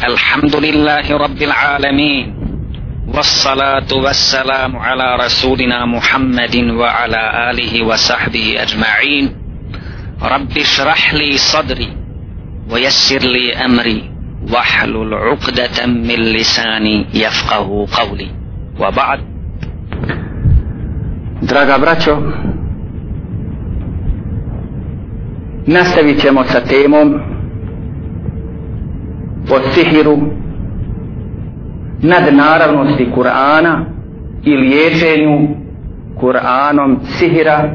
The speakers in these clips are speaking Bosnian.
الحمد لله رب العالمين والصلاة والسلام على رسولنا محمد وعلى آله وصحبه أجمعين رب اشرح لي صدري ويسر لي أمري واحلل عقدة من لساني يفقه قولي وبعد Draga braćo, nastavit ćemo sa temom o sihiru nadnaravnosti Kur'ana i liječenju Kur'anom sihira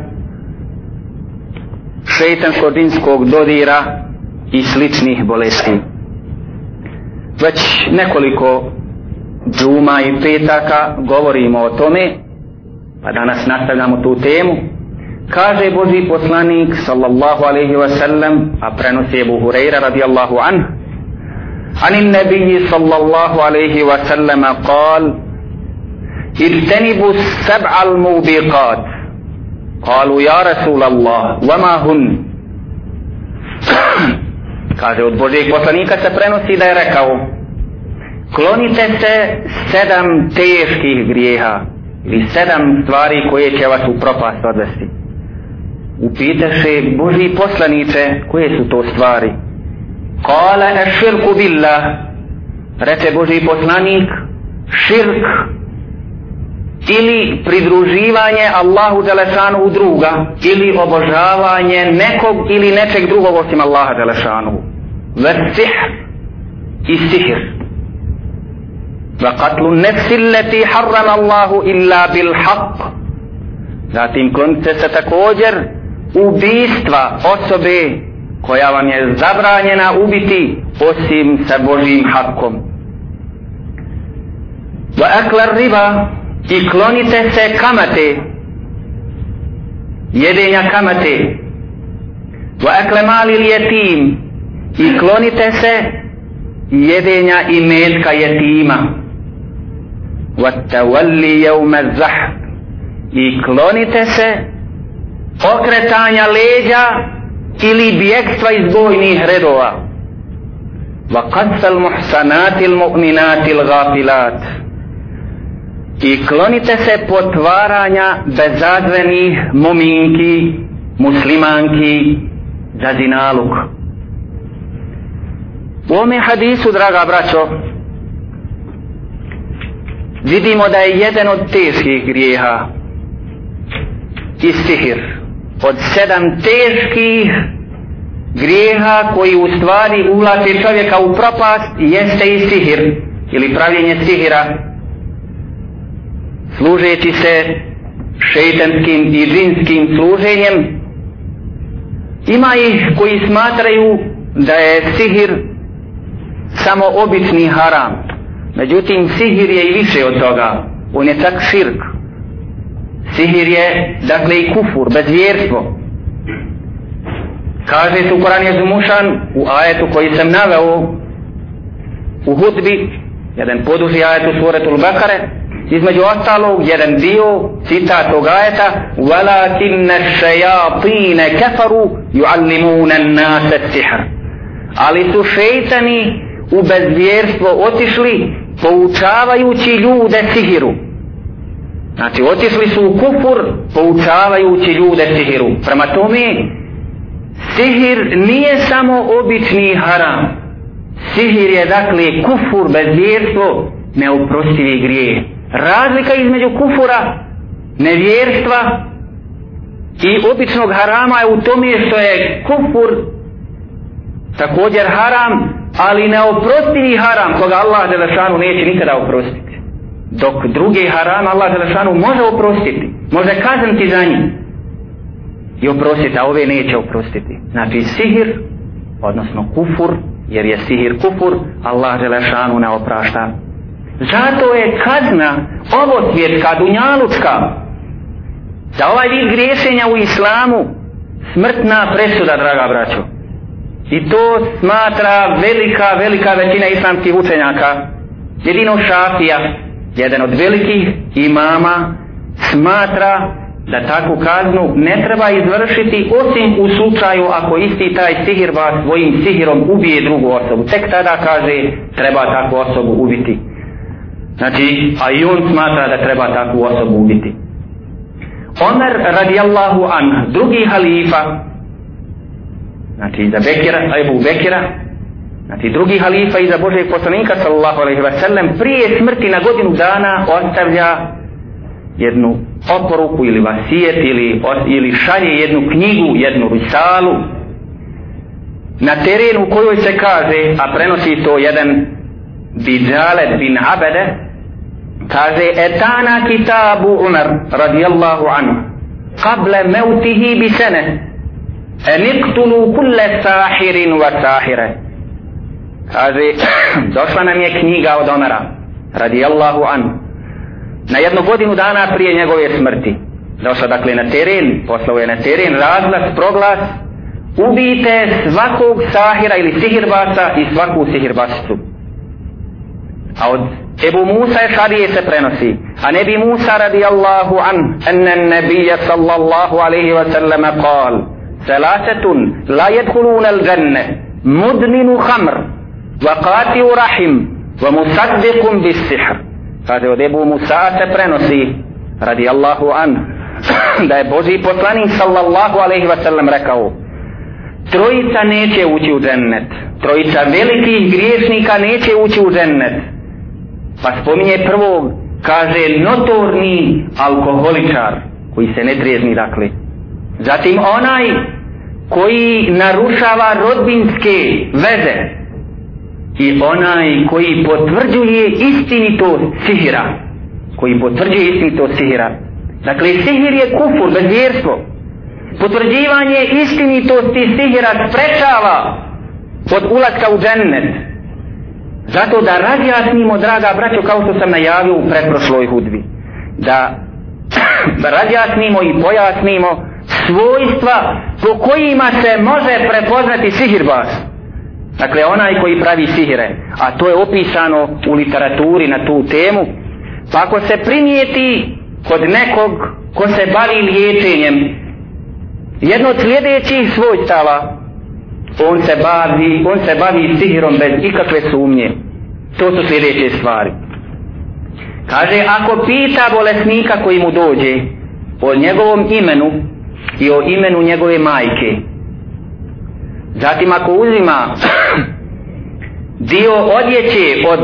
šeitansko-dinskog dodira i sličnih bolesti. Već nekoliko džuma i petaka govorimo o tome, pa danas nastavljamo tu temu. Kaže Boži poslanik sallallahu alaihi wa sallam, a prenosi Ebu Hureyra radijallahu anhu, عن النبي صلى الله عليه وسلم قال اجتنبوا السبع الموبقات قالوا يا رسول الله وما هن kaže od Božijeg poslanika se prenosi da je rekao klonite se sedam teških grijeha ili sedam stvari koje će vas u propast odvesti upitaše Božiji poslanice koje su to stvari Kala e širku billah Reče Boži poslanik Širk Ili pridruživanje Allahu Đelešanu u druga Ili obožavanje nekog ili nečeg drugog osim Allaha Đelešanu Versih I sihir وقتل النفس التي حرم الله إلا بالحق Zatim klonite se također ubistva osobe koja vam je zabranjena ubiti osim sa Božim hakom. Wa akla riba i klonite se kamate jedenja kamate wa akla mali lijetim i klonite se jedenja i metka jetima wa tavalli jevme zah i klonite se okretanja leđa ili bijekstva iz bojnih redova. Wa qadsal muhsanatil mu'minatil gafilat i klonite se potvaranja bezazvenih mominki muslimanki za zinaluk. U ome hadisu draga braćo vidimo da je jedan od teških grijeha i sihir od sedam teških grijeha koji u stvari ulaze čovjeka u propast jeste i sihir ili pravljenje sihira. Služeći se šeitanskim i džinskim služenjem ima ih koji smatraju da je sihir samo obični haram. Međutim sihir je i više od toga. On je čak širk Sihir je, dakle, i kufur, bezvjerstvo. Kaže tu Koran je zumušan u ajetu koji sam naveo u hudbi, jedan poduži ajet u suretu Bakare, između ostalog, jedan dio citat tog ajeta وَلَكِنَّ الشَّيَاطِينَ كَفَرُوا يُعَلِّمُونَ النَّاسَ السِّحْرَ Ali su šeitani u bezvjerstvo otišli poučavajući ljude sihiru. Znači, otišli su u kufur poučavajući ljude sihiru. Prema tome, sihir nije samo obični haram. Sihir je, dakle, kufur, bezvjerstvo, neoprostivi grije. Razlika između kufura, nevjerstva i običnog harama je u tome što je kufur također haram, ali neoprostivi haram koga Allah Đelešanu neće nikada oprostiti dok druge haram Allah Đelešanu može oprostiti može kazniti za njih. I oprostiti, a ove neće oprostiti. Znači sihir odnosno kufur jer je sihir kufur Allah Đelešanu ne oprašta. Zato je kazna ovo svjetska, dunjalučka za ovaj vid griješenja u islamu smrtna presuda draga braćo. I to smatra velika, velika većina islamskih učenjaka. Jedino šafija jedan od velikih imama smatra da takvu kaznu ne treba izvršiti osim u slučaju ako isti taj sihirba svojim sihirom ubije drugu osobu. Tek tada kaže treba takvu osobu ubiti. Znači, a i on smatra da treba takvu osobu ubiti. Omer radijallahu an, drugi halifa, znači za Bekira, Ebu Bekira, Znači drugi halifa iza Božeg poslanika sallallahu alaihi wa sallam prije smrti na godinu dana ostavlja jednu oporuku ili vasijet ili, ili šalje jednu knjigu, jednu risalu na terenu u kojoj se kaže, a prenosi to jedan Bidzalet bin Abede kaže etana kitabu Umar radijallahu anu kable meutihi bisene eniktulu kulle sahirin wa sahire kaže došla nam je knjiga od Omara, radijallahu anhu. Na jednu godinu dana prije njegove smrti. Došla dakle na teren poslao je na teren razglas, proglas. Ubijte svakog sahira ili sihirbasa i svaku sihirbasicu a od Ebu Musa je šarije se prenosi. A nebi Musa radijallahu an enne nebija sallallahu alaihi wa sallam kal selasetun la jedhuluna al dženne mudminu hamr wa rahim wa musaddiqum bis sihr kaže od Ebu Musa se prenosi radijallahu an da je Boži poslanik sallallahu alaihi wa sallam rekao trojica neće ući u džennet. Trojica velikih griješnika neće ući u džennet. Pa spominje prvog, kaže notorni alkoholičar, koji se ne trijezni dakle. Zatim onaj koji narušava rodbinske veze i onaj koji potvrđuje istinito sihira. Koji potvrđuje istinito sihira. Dakle sihir je kufur, bezvjerstvo. Potvrđivanje istinitosti sihira sprečava od ulaska u džennet. Zato da razjasnimo, draga braćo, kao što sam najavio u pretprošloj hudbi, da, da razjasnimo i pojasnimo svojstva po kojima se može prepoznati sihirbas. Dakle, onaj koji pravi sihire, a to je opisano u literaturi na tu temu, pa ako se primijeti kod nekog ko se bavi liječenjem, jedno od sljedećih svojstava, on se bavi, on se bavi sihirom bez ikakve sumnje. To su sljedeće stvari. Kaže, ako pita bolesnika koji mu dođe o njegovom imenu i o imenu njegove majke, zatim ako uzima dio odjeće od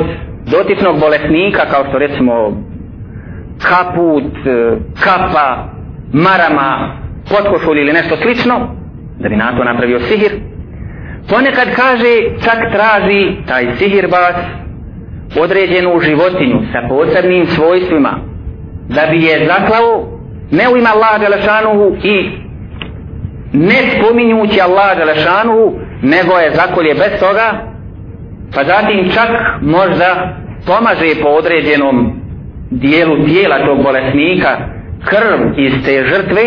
dotičnog bolesnika, kao što recimo kaput, e, kapa, marama, potkošulj ili nešto slično, da bi na to napravio sihir, ponekad kaže čak traži taj sihirbas određenu životinju sa posebnim svojstvima da bi je zaklao ne u ima Allah Đelešanuhu i ne spominjući Allah Đelešanu nego je zakolje bez toga pa zatim čak možda pomaže po određenom dijelu tijela tog bolesnika krv iz te žrtve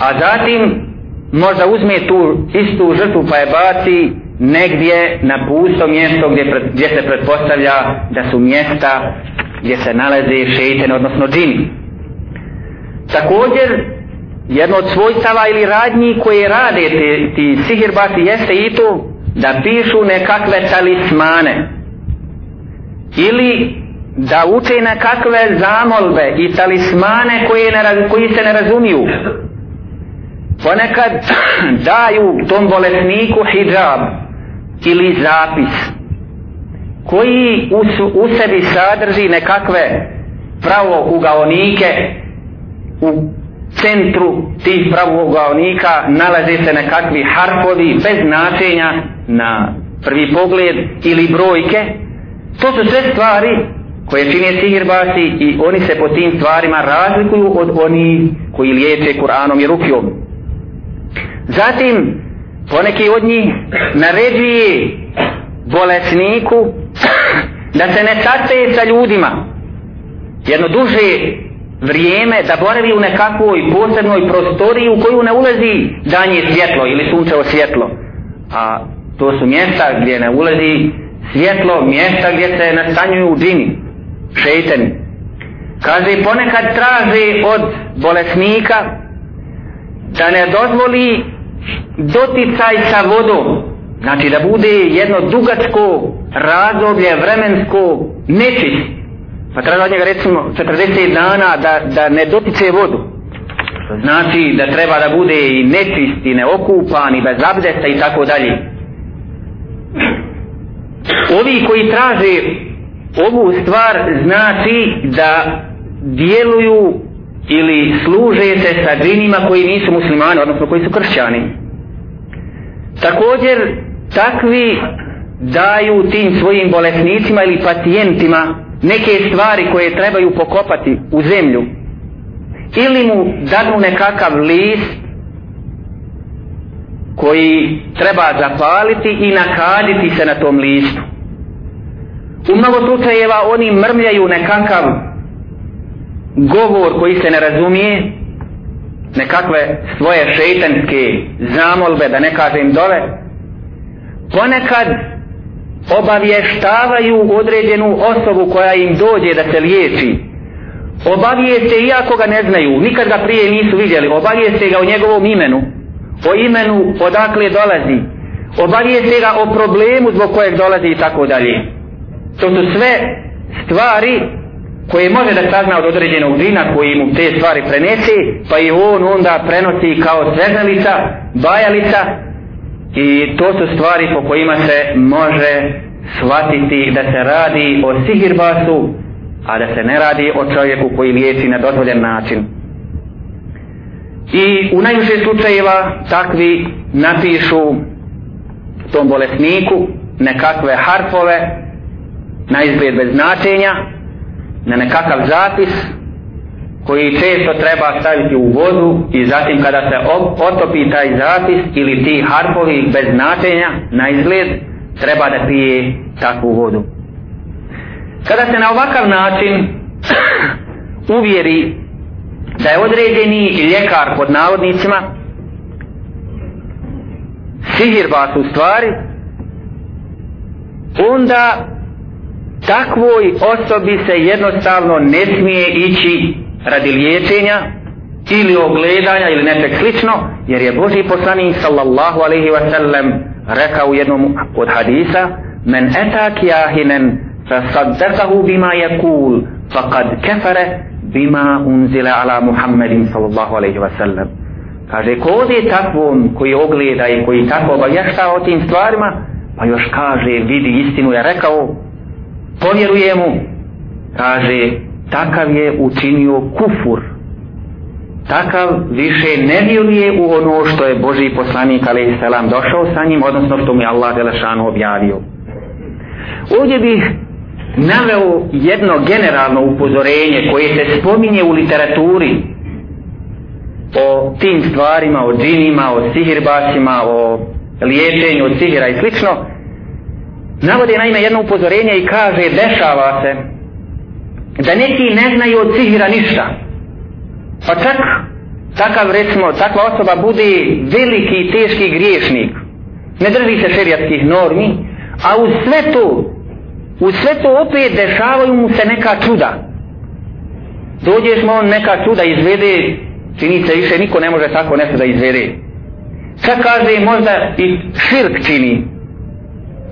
a zatim možda uzme tu istu žrtvu pa je baci negdje na pusto mjesto gdje, gdje se pretpostavlja da su mjesta gdje se nalaze šeitene odnosno džini također jedno od svojstava ili radnji koje rade ti, ti sihirbati jeste i to da pišu nekakve talismane. Ili da uče nekakve zamolbe i talismane koje ne, koji se ne razumiju. Ponekad daju tom bolesniku hijab ili zapis koji u, u sebi sadrži nekakve pravo ugaonike u centru tih pravoglavnika nalaze se nekakvi harfovi bez značenja na prvi pogled ili brojke. To su sve stvari koje čine sihirbasi i oni se po tim stvarima razlikuju od oni koji liječe Kur'anom i Rukijom. Zatim, poneki od njih naređuje bolesniku da se ne sastaje sa ljudima. Jedno duže vrijeme da boravi u nekakvoj posebnoj prostoriji u koju ne ulazi danje svjetlo ili sunčevo svjetlo. A to su mjesta gdje ne ulazi svjetlo, mjesta gdje se nastanjuju džini, šeitani. kaže ponekad traže od bolesnika da ne dozvoli doticaj sa vodom znači da bude jedno dugačko razdoblje vremensko nečist pa treba od njega recimo 40 dana da, da ne dotiče vodu znači da treba da bude i nečist i neokupan i bez abdesta i tako dalje ovi koji traže ovu stvar znači da djeluju ili služe se sa džinima koji nisu muslimani, odnosno koji su kršćani. Također, takvi daju tim svojim bolesnicima ili pacijentima neke stvari koje trebaju pokopati u zemlju. Ili mu dadnu nekakav list koji treba zapaliti i nakaditi se na tom listu. U mnogo slučajeva oni mrmljaju nekakav govor koji se ne razumije, nekakve svoje šeitanske zamolbe, da ne kažem dove. ponekad obavještavaju određenu osobu koja im dođe da se liječi. Obavijeste iako ga ne znaju, nikad ga prije nisu vidjeli, obavijeste ga o njegovom imenu, o imenu odakle dolazi, obavijeste ga o problemu zbog kojeg dolazi i tako dalje. To su sve stvari koje može da sazna od određenog dina koji mu te stvari prenese, pa i on onda prenosi kao sveznalica, bajalica i to su stvari po kojima se može shvatiti da se radi o sihirbasu, a da se ne radi o čovjeku koji liječi na dozvoljen način. I u najviše slučajeva takvi napišu tom bolesniku nekakve harfove na izgled bez značenja, na nekakav zapis koji često treba staviti u vodu i zatim kada se otopi taj zapis ili ti harpovi bez značenja na izgled treba da pije takvu vodu. Kada se na ovakav način uvjeri da je određeni ljekar pod navodnicima sihirbas u stvari onda takvoj osobi se jednostavno ne smije ići radi liječenja ili ogledanja ili nečeg slično jer je Boži poslanik sallallahu alaihi wa sallam rekao u jednom od hadisa men etak jahinen fa saddakahu bima yakul faqad kefare bima unzile ala Muhammedin sallallahu alaihi wa sallam. Kaže ko je takvom koji ogleda i koji tako obavješta o tim stvarima pa još kaže vidi istinu je rekao povjeruje mu. Kaže takav je učinio kufur. Takav više ne vjeruje u ono što je Boži poslanik alaih selam došao sa njim odnosno što mu je Allah Delešanu objavio. Ovdje bih naveo jedno generalno upozorenje koje se spominje u literaturi o tim stvarima, o džinima, o sihirbasima, o liječenju od sihira i slično. Navode naime jedno upozorenje i kaže dešava se da neki ne znaju od sihira ništa. Pa čak takav recimo takva osoba bude veliki i teški griješnik. Ne drži se šerijatskih normi a u sve to u sve to opet dešavaju mu se neka čuda. Dođeš mu on neka čuda izvede čini se više niko ne može tako nešto da izvede. Čak kaže možda i širk čini.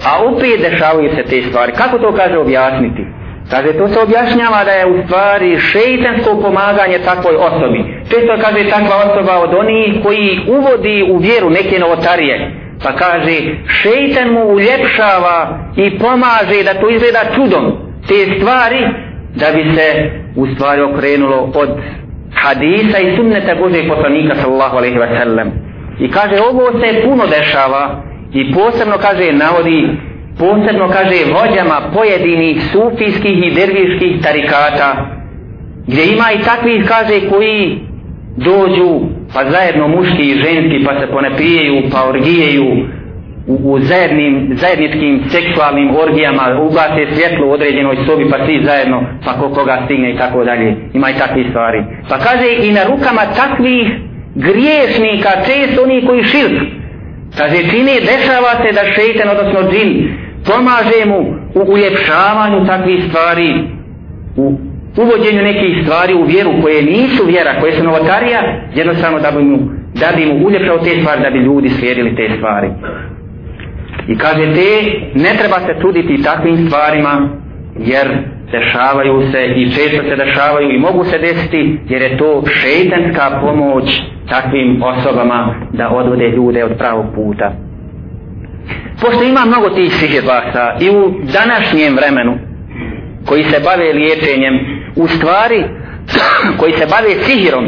A opet dešavaju se te stvari. Kako to kaže objasniti? Kaže, to se objašnjava da je u stvari šeitansko pomaganje takvoj osobi. Često kaže takva osoba od onih koji uvodi u vjeru neke novotarije. Pa kaže, šeitan mu uljepšava i pomaže da to izgleda čudom. Te stvari da bi se u stvari okrenulo od hadisa i sunneta Božeg poslanika sallallahu alaihi wa sallam. I kaže, ovo se puno dešava i posebno kaže navodi posebno kaže vođama pojedinih sufijskih i derviških tarikata gdje ima i takvih kaže koji dođu pa zajedno muški i ženski pa se ponepijaju pa orgijeju u, u zajednim, zajedničkim seksualnim orgijama ugase svjetlo u određenoj sobi pa svi zajedno pa ko koga stigne i tako dalje. Ima i takve stvari. Pa kaže i na rukama takvih griješnika često oni koji širk. Kaže, čini, dešava se da šeitan, odnosno džin, pomaže mu u uljepšavanju takvih stvari, u uvođenju nekih stvari u vjeru koje nisu vjera, koje su novotarija, jednostavno da bi mu, da bi mu uljepšao te stvari, da bi ljudi slijedili te stvari. I kaže te, ne treba se truditi takvim stvarima, jer dešavaju se i često se dešavaju i mogu se desiti, jer je to šeitanska pomoć takvim osobama da odvode ljude od pravog puta. Pošto ima mnogo tih sihirbasa i u današnjem vremenu koji se bave liječenjem, u stvari koji se bave sihirom,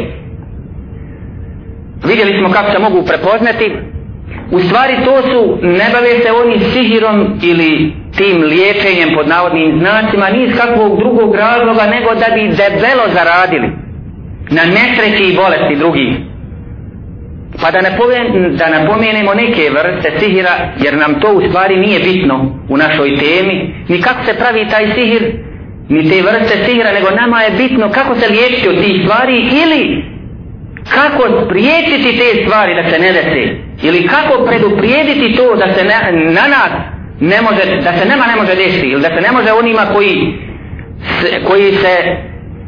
vidjeli smo kako se mogu prepoznati, u stvari to su, ne bave se oni sihirom ili tim liječenjem pod navodnim znacima, ni iz kakvog drugog razloga, nego da bi debelo zaradili na nesreći i bolesti drugih. Pa da, ne poven, da napomenemo neke vrste sihira, jer nam to u stvari nije bitno u našoj temi, ni kako se pravi taj sihir, ni te vrste sihira, nego nama je bitno kako se liječiti od tih stvari ili kako spriječiti te stvari da se ne desi, ili kako preduprijediti to da se ne, na nas ne može, da se nema ne može desiti ili da se ne može onima koji se, koji se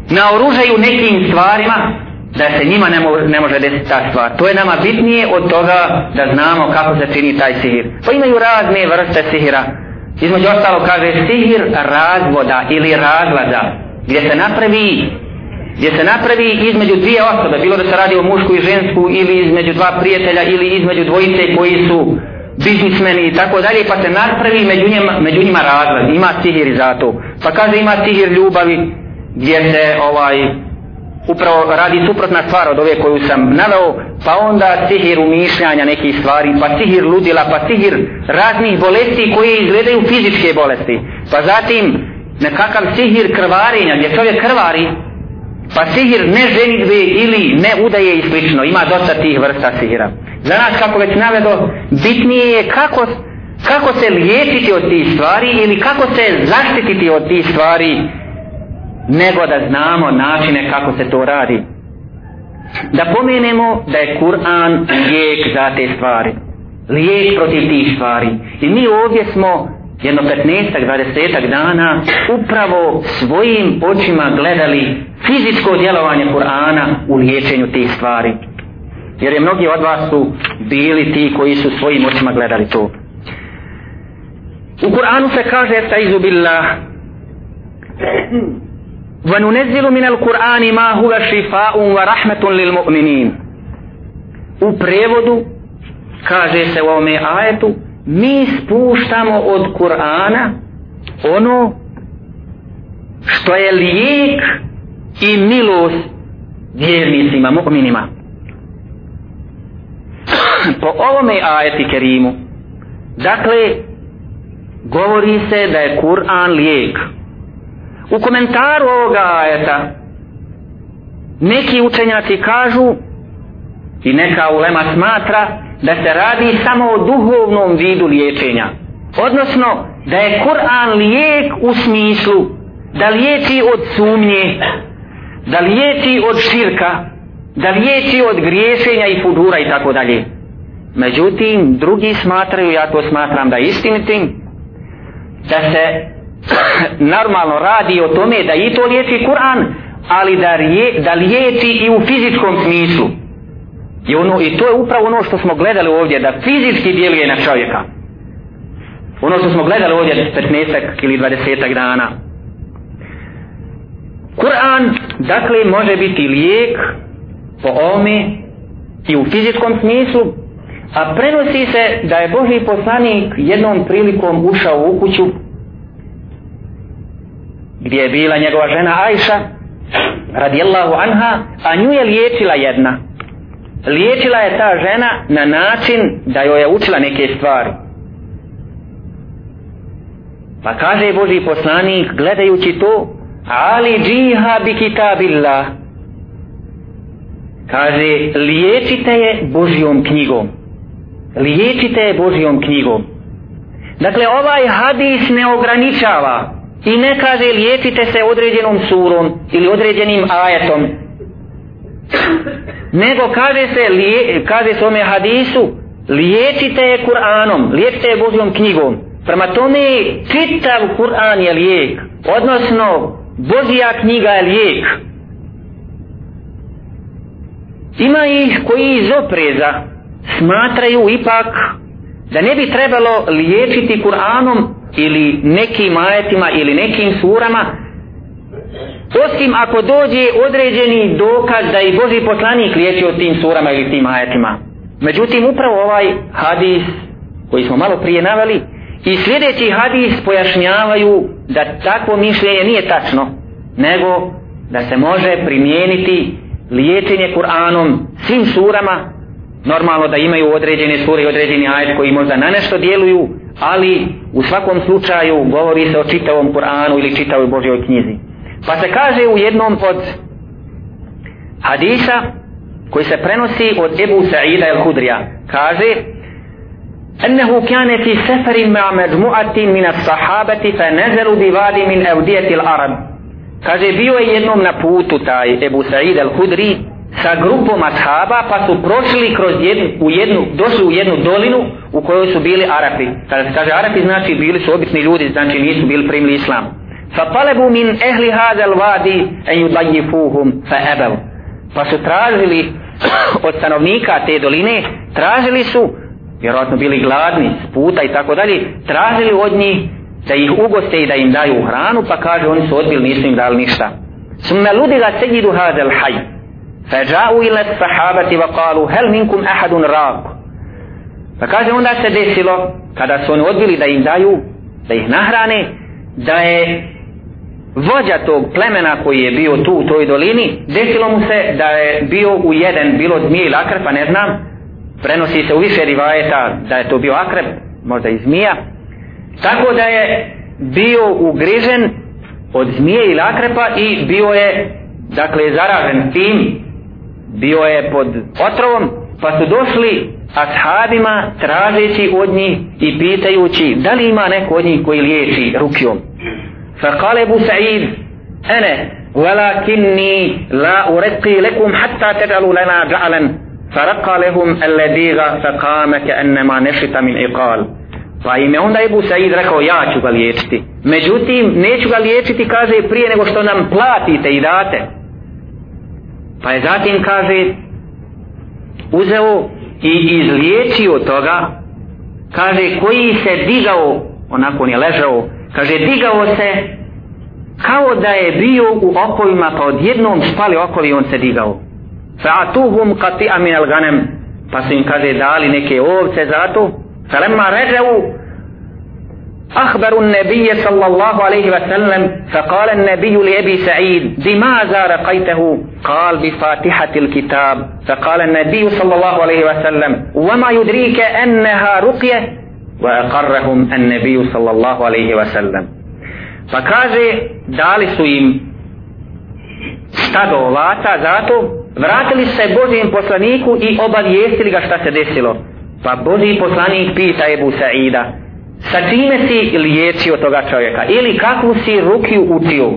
naoružaju nekim stvarima da se njima ne, mo, ne može desiti ta stvar. To je nama bitnije od toga da znamo kako se čini taj sihir. Pa imaju razne vrste sihira. Između ostalo kaže sihir razvoda ili razlaza, gdje se napravi gdje se napravi između dvije osobe, bilo da se radi o mušku i žensku ili između dva prijatelja ili između dvojice koji su biznismeni i tako dalje, pa se napravi među njima, među njima razlaz, ima sihir za to. Pa kaže ima sihir ljubavi gdje se ovaj upravo radi suprotna stvar od ove koju sam naveo, pa onda sihir umišljanja nekih stvari, pa sihir ludila, pa sihir raznih bolesti koje izgledaju fizičke bolesti. Pa zatim nekakav sihir krvarenja gdje čovjek krvari, Pa sihir ne ženitve ili ne udaje i slično. Ima dosta tih vrsta sihira. Za nas, kako već navedo, bitnije je kako, kako se liječiti od tih stvari ili kako se zaštititi od tih stvari nego da znamo načine kako se to radi. Da pomenemo da je Kur'an lijek za te stvari. Lijek protiv tih stvari. I mi ovdje smo jedno 15 20 dana upravo svojim očima gledali fizičko djelovanje Kur'ana u liječenju tih stvari. Jer je mnogi od vas su bili ti koji su svojim očima gledali to. U Kur'anu se kaže Estaizu billah وَنُنَزِّلُ مِنَ الْقُرْآنِ مَا هُوَ شِفَاءٌ وَرَحْمَةٌ لِلْمُؤْمِنِينَ U prevodu kaže se u ovome ajetu mi spuštamo od Kur'ana ono što je lijek i milost vjernicima, mu'minima. Po ovome ajeti kerimu dakle govori se da je Kur'an lijek. Lijek. U komentaru ovoga ajeta, neki učenjaci kažu, i neka ulema smatra, da se radi samo o duhovnom vidu liječenja. Odnosno, da je Kur'an lijek u smislu da liječi od sumnje, da liječi od širka, da liječi od griješenja i fudura i tako dalje. Međutim, drugi smatraju, ja to smatram da istinitim, da se normalno radi o tome da i to liječi Kur'an, ali da, rije, da liječi i u fizičkom smislu. I, ono, I to je upravo ono što smo gledali ovdje, da fizički djeluje na čovjeka. Ono što smo gledali ovdje 15 ili 20 dana. Kur'an, dakle, može biti lijek po ome i u fizičkom smislu, a prenosi se da je Boži poslanik jednom prilikom ušao u kuću gdje je bila njegova žena Ajša radijallahu anha, a nju je liječila jedna liječila je ta žena na način da joj je učila neke stvari. Pa kaže Boži poslanik gledajući to, ali džiha bi kitabillah. Kaže, liječite je Božijom knjigom. Liječite je Božijom knjigom. Dakle, ovaj hadis ne ograničava i ne kaže liječite se određenom surom ili određenim ajetom, nego kaže se lije, kaže se ome hadisu liječite je Kur'anom liječite je Božjom knjigom prema tome čitav Kur'an je lijek odnosno Božja knjiga je lijek. Ima ih koji iz opreza smatraju ipak da ne bi trebalo liječiti Kur'anom ili nekim ajetima ili nekim surama osim ako dođe određeni dokaz da i Boži poslanik liječio tim surama ili tim ajetima. Međutim, upravo ovaj hadis koji smo malo prije naveli i sljedeći hadis pojašnjavaju da takvo mišljenje nije tačno, nego da se može primijeniti liječenje Kur'anom svim surama, normalno da imaju određene sure i određeni ajet koji možda na nešto djeluju, ali u svakom slučaju govori se o čitavom Kur'anu ili čitavoj Božjoj knjizi. Pa se kaže u jednom od hadisa koji se prenosi od Ebu Sa'ida el-Hudrija, kaže أنه كان في سفر مع مجموعة من الصحابة فنزلوا بوادي من أودية العرب kaže bio je jednom na putu taj Ebu Sa'id al-Hudri sa grupom ashaba pa su prošli kroz jednu, u jednu, došli u jednu dolinu u kojoj su bili Arapi. Kada se kaže Arapi znači bili su obični ljudi, znači nisu bili primili islam. Fatalebu min ehli hadal vadi en yudajifuhum fa ebel. Pa su tražili od stanovnika te doline, tražili su, vjerojatno bili gladni s puta i tako dalje, tražili od njih da ih ugoste i da im daju hranu, pa kaže oni su odbili, nisu im dali ništa. Summa ludiga sejidu hadal hajj. فجاءوا إلى الصحابة وقالوا هل منكم أحد راق rak. Pa kaže onda se desilo, kada su oni odbili da im daju, da ih nahrane, da je vođa tog plemena koji je bio tu u toj dolini, desilo mu se da je bio u jedan, bilo zmije ili akrep, pa ne znam, prenosi se u više rivajeta da je to bio akrep, možda i zmija, tako da je bio ugrižen od zmije ili akrepa i bio je, dakle, zaražen tim, bio je pod otrovom, pa su došli ashabima tražeći od njih i pitajući da li ima neko od njih koji liječi rukjom. فقال ابو سعيد انا ولكني لا ارقي لكم حتى تجعلوا لنا جعلا فرقى لهم اللذيغ فقام كانما نشط من اقال Pa im je onda Ebu Said rekao ja ću ga liječiti. Međutim, neću ga liječiti, kaže, prije nego što nam platite i date. Pa je zatim, kaže, uzeo i izliječio toga, kaže, koji se digao, onako on je ležao, kaže digao se kao da je bio u okovima pa odjednom spali okovi on se digao. Fa'atuhum qati'a min al-ghanem pa su im kaže dali neke ovce za to. Falamma rajau أخبروا النبي صلى الله عليه وسلم فقال النبي لأبي سعيد بماذا رقيته قال بفاتحة الكتاب فقال النبي صلى الله عليه وسلم وما يدريك أنها رقية وأقرهم النبي صلى الله عليه وسلم pa kaže dali su im stado ovata zato vratili se Božijem poslaniku i obavijestili ga šta se desilo pa Božiji poslanik pita Ebu Saida sa čime si liječio toga čovjeka ili kakvu si rukiju učio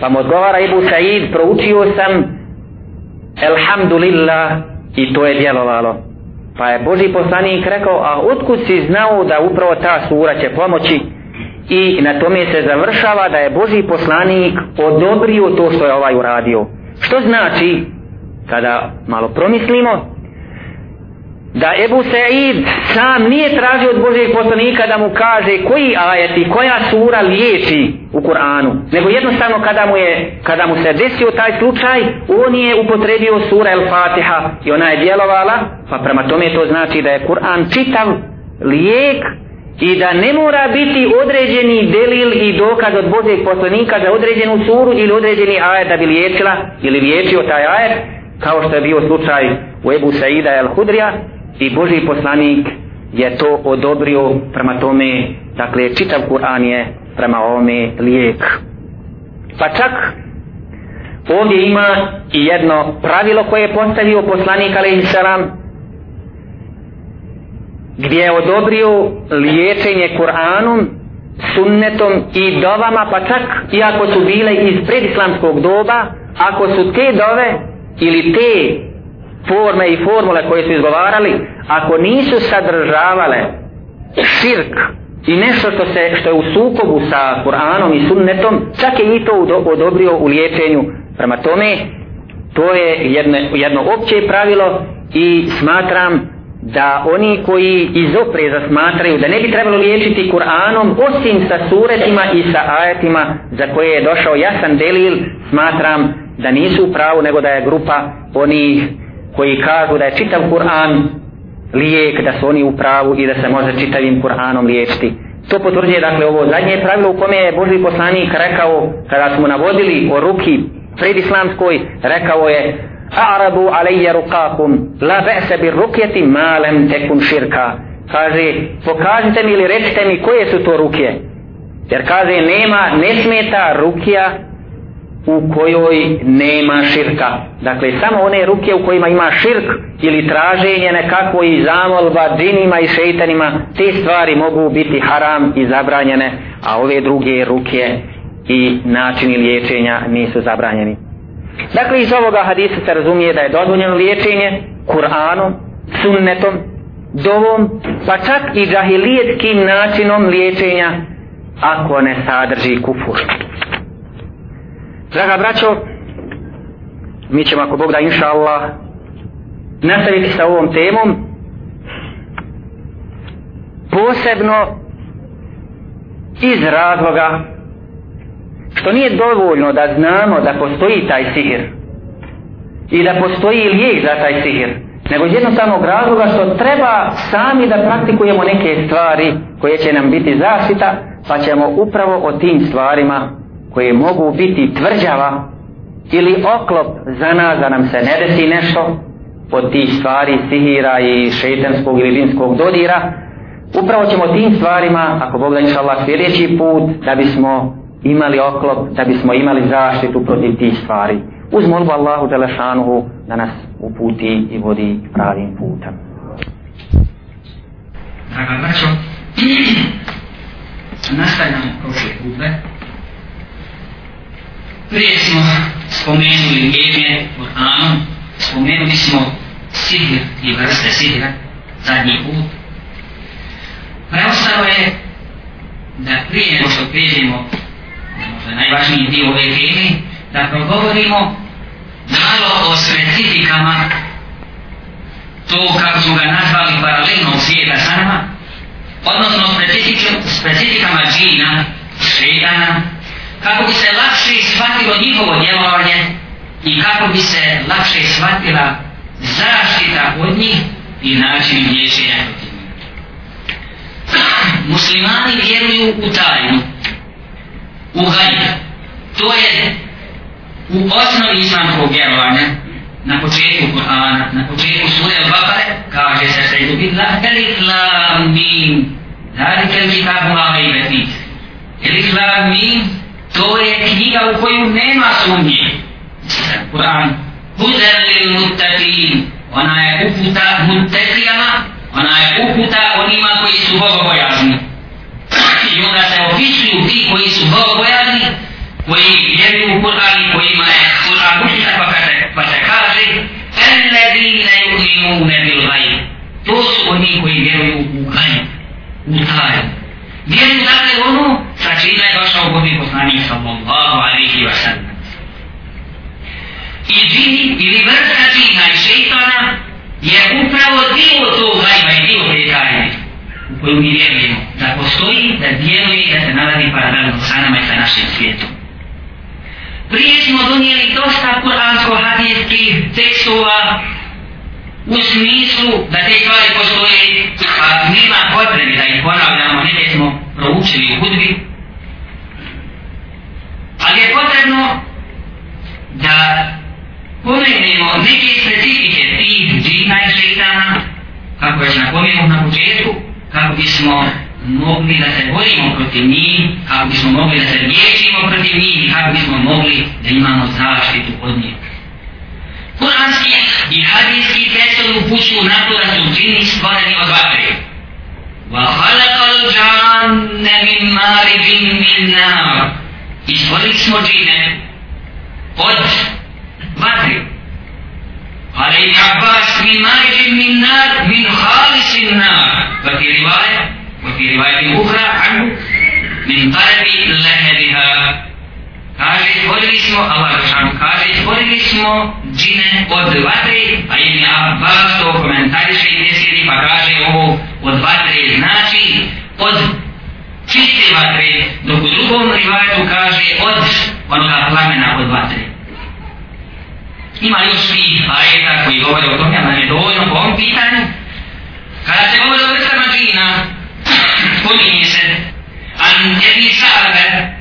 pa mu odgovara Ibu Said proučio sam Elhamdulillah i to je djelovalo Pa je Boži poslanik rekao, a otkud si znao da upravo ta sura će pomoći? I na tome se završava da je Boži poslanik odobrio to što je ovaj uradio. Što znači, kada malo promislimo, da Ebu Said sam nije tražio od Božijeg poslanika da mu kaže koji ajeti, koja sura liječi u Kur'anu, nego jednostavno kada mu, je, kada mu se desio taj slučaj, on je upotrebio sura El Fatiha i ona je djelovala, pa prema tome to znači da je Kur'an čitav lijek i da ne mora biti određeni delil i dokaz od Božijeg poslanika za određenu suru ili određeni ajet da bi liječila ili liječio taj ajet, kao što je bio slučaj u Ebu Saida El Hudrija, i Boži poslanik je to odobrio prema tome, dakle čitav Kur'an je prema ovome lijek. Pa čak ovdje ima i jedno pravilo koje je postavio poslanik alaihi salam gdje je odobrio liječenje Kur'anom sunnetom i dovama pa čak i ako su bile iz predislamskog doba ako su te dove ili te forme i formule koje su izgovarali, ako nisu sadržavale širk i nešto što se što je u sukobu sa Kur'anom i sunnetom čak je i to odobrio u liječenju. Prema tome to je jedno, jedno opće pravilo i smatram da oni koji iz opreza smatraju da ne bi trebalo liječiti Kur'anom osim sa suretima i sa ajetima za koje je došao jasan delil smatram da nisu u pravu nego da je grupa onih koji kažu da je čitav Kur'an lijek, da su oni u pravu i da se može čitavim Kur'anom liječiti. To potvrđuje dakle ovo zadnje pravilo u kome je Boži poslanik rekao kada smo navodili o ruki predislamskoj rekao je A'radu alejja rukakum la ba'sa bir rukjeti malem tekun širka kaže pokažite mi ili recite mi koje su to ruke jer kaže nema ne smeta rukija u kojoj nema širka. Dakle, samo one ruke u kojima ima širk ili traženje nekako i zamolba džinima i šeitanima, te stvari mogu biti haram i zabranjene, a ove druge ruke i načini liječenja nisu zabranjeni. Dakle, iz ovoga hadisa se razumije da je dozvoljeno liječenje Kur'anom, sunnetom, dovom, pa čak i džahilijetskim načinom liječenja ako ne sadrži kufur. Draga braćo, mi ćemo ako Bog da inša Allah nastaviti sa ovom temom. Posebno iz razloga što nije dovoljno da znamo da postoji taj sihir i da postoji lijek za taj sihir nego iz jednostavnog razloga što treba sami da praktikujemo neke stvari koje će nam biti zaštita pa ćemo upravo o tim stvarima koje mogu biti tvrđava ili oklop za nas da nam se ne desi nešto od tih stvari sihira i šeitanskog ili linskog dodira upravo ćemo tim stvarima ako Bog da inša Allah sljedeći put da bismo imali oklop da bismo imali zaštitu protiv tih stvari. Uz molbu Allahu Đelešanuhu da nas uputi i vodi pravim putem. Draga braćo nastavljamo prošle putle Prije smo spomenuli liječenje Kur'anom, spomenuli smo sihr i vrste sihra zadnji put. Preostalo je da prije nego što prijeđemo možda najvažniji dio ove teme, da progovorimo malo o specifikama to kako su ga nazvali paralelnog svijeta sa nama, odnosno specifikama džina, šetana, kako bi se lakše shvatilo njihovo djelovanje i kako bi se lakše shvatila zaštita od njih i način liječenja protiv njih. Muslimani vjeruju u tajnu, u gajb. To je u osnovi islamskog vjerovanja na početku Kur'ana, na početku sure Al-Baqare, kaže se se ljubi la elif la mim, zalike li kitabu la gajbe fi. Elif la mim, To je knjiga u koju nema sumnje. Kur'an. Huzer lil muttaqin. Ona je uputa muttaqijama, ona je uputa onima koji su bogobojazni. I onda se opisuju ti koji su bogobojazni, koji vjeruju u Kur'an i kojima je Kur'an uputa pa, pa se kaže Alladine yu'minune bil gajb. To su oni koji vjeruju u gajb, u tajnu. Vjeruju dakle ono Znači, sa čime je došao Boži poslanik sallallahu alaihi wa sallam. I džini ili vrsta džina i šeitana je upravo dio tog gajba i dio te tajne u koju mi vjerujemo da postoji, da djeluje i da se nalazi paralelno sa nama i sa našim svijetom. Prije smo donijeli dosta kuransko-hadijskih tekstova u smislu da te stvari postoje, a nima potrebe da ih ponavljamo, neke smo proučili u hudbi, ali je potrebno da pomenemo neke specifike tih džina i šeitana, kako je napomenu na početku, kako bismo mogli da se borimo protiv njih, kako bismo mogli da se liječimo protiv njih i kako bismo mogli da imamo zaštitu od njih. Kuranski i hadijski tekstovi upućuju na to da su džini stvoreni od vatre. Wa الْجَانَّ مِنْ min مِنْ min i stvorili smo džine od vatri. Ali i Abbas mi najdi min nar min halisin nar. Pa ti rivaje, pa ti rivaje bin Buhra, anu, min tarbi lehebiha. Kaže, stvorili smo, Allah Rošanu kaže, stvorili smo džine od vatri, a ime Abbas to komentariše i desiri pa kaže ovo od vatri znači od čiste vatre dok u drugom rivajetu kaže od onoga plamena od vatre ima još svih ajeta koji govore o tome ali je dovoljno po ovom pitanju kada se govore o vrstama džina spominje se عن ابي سعد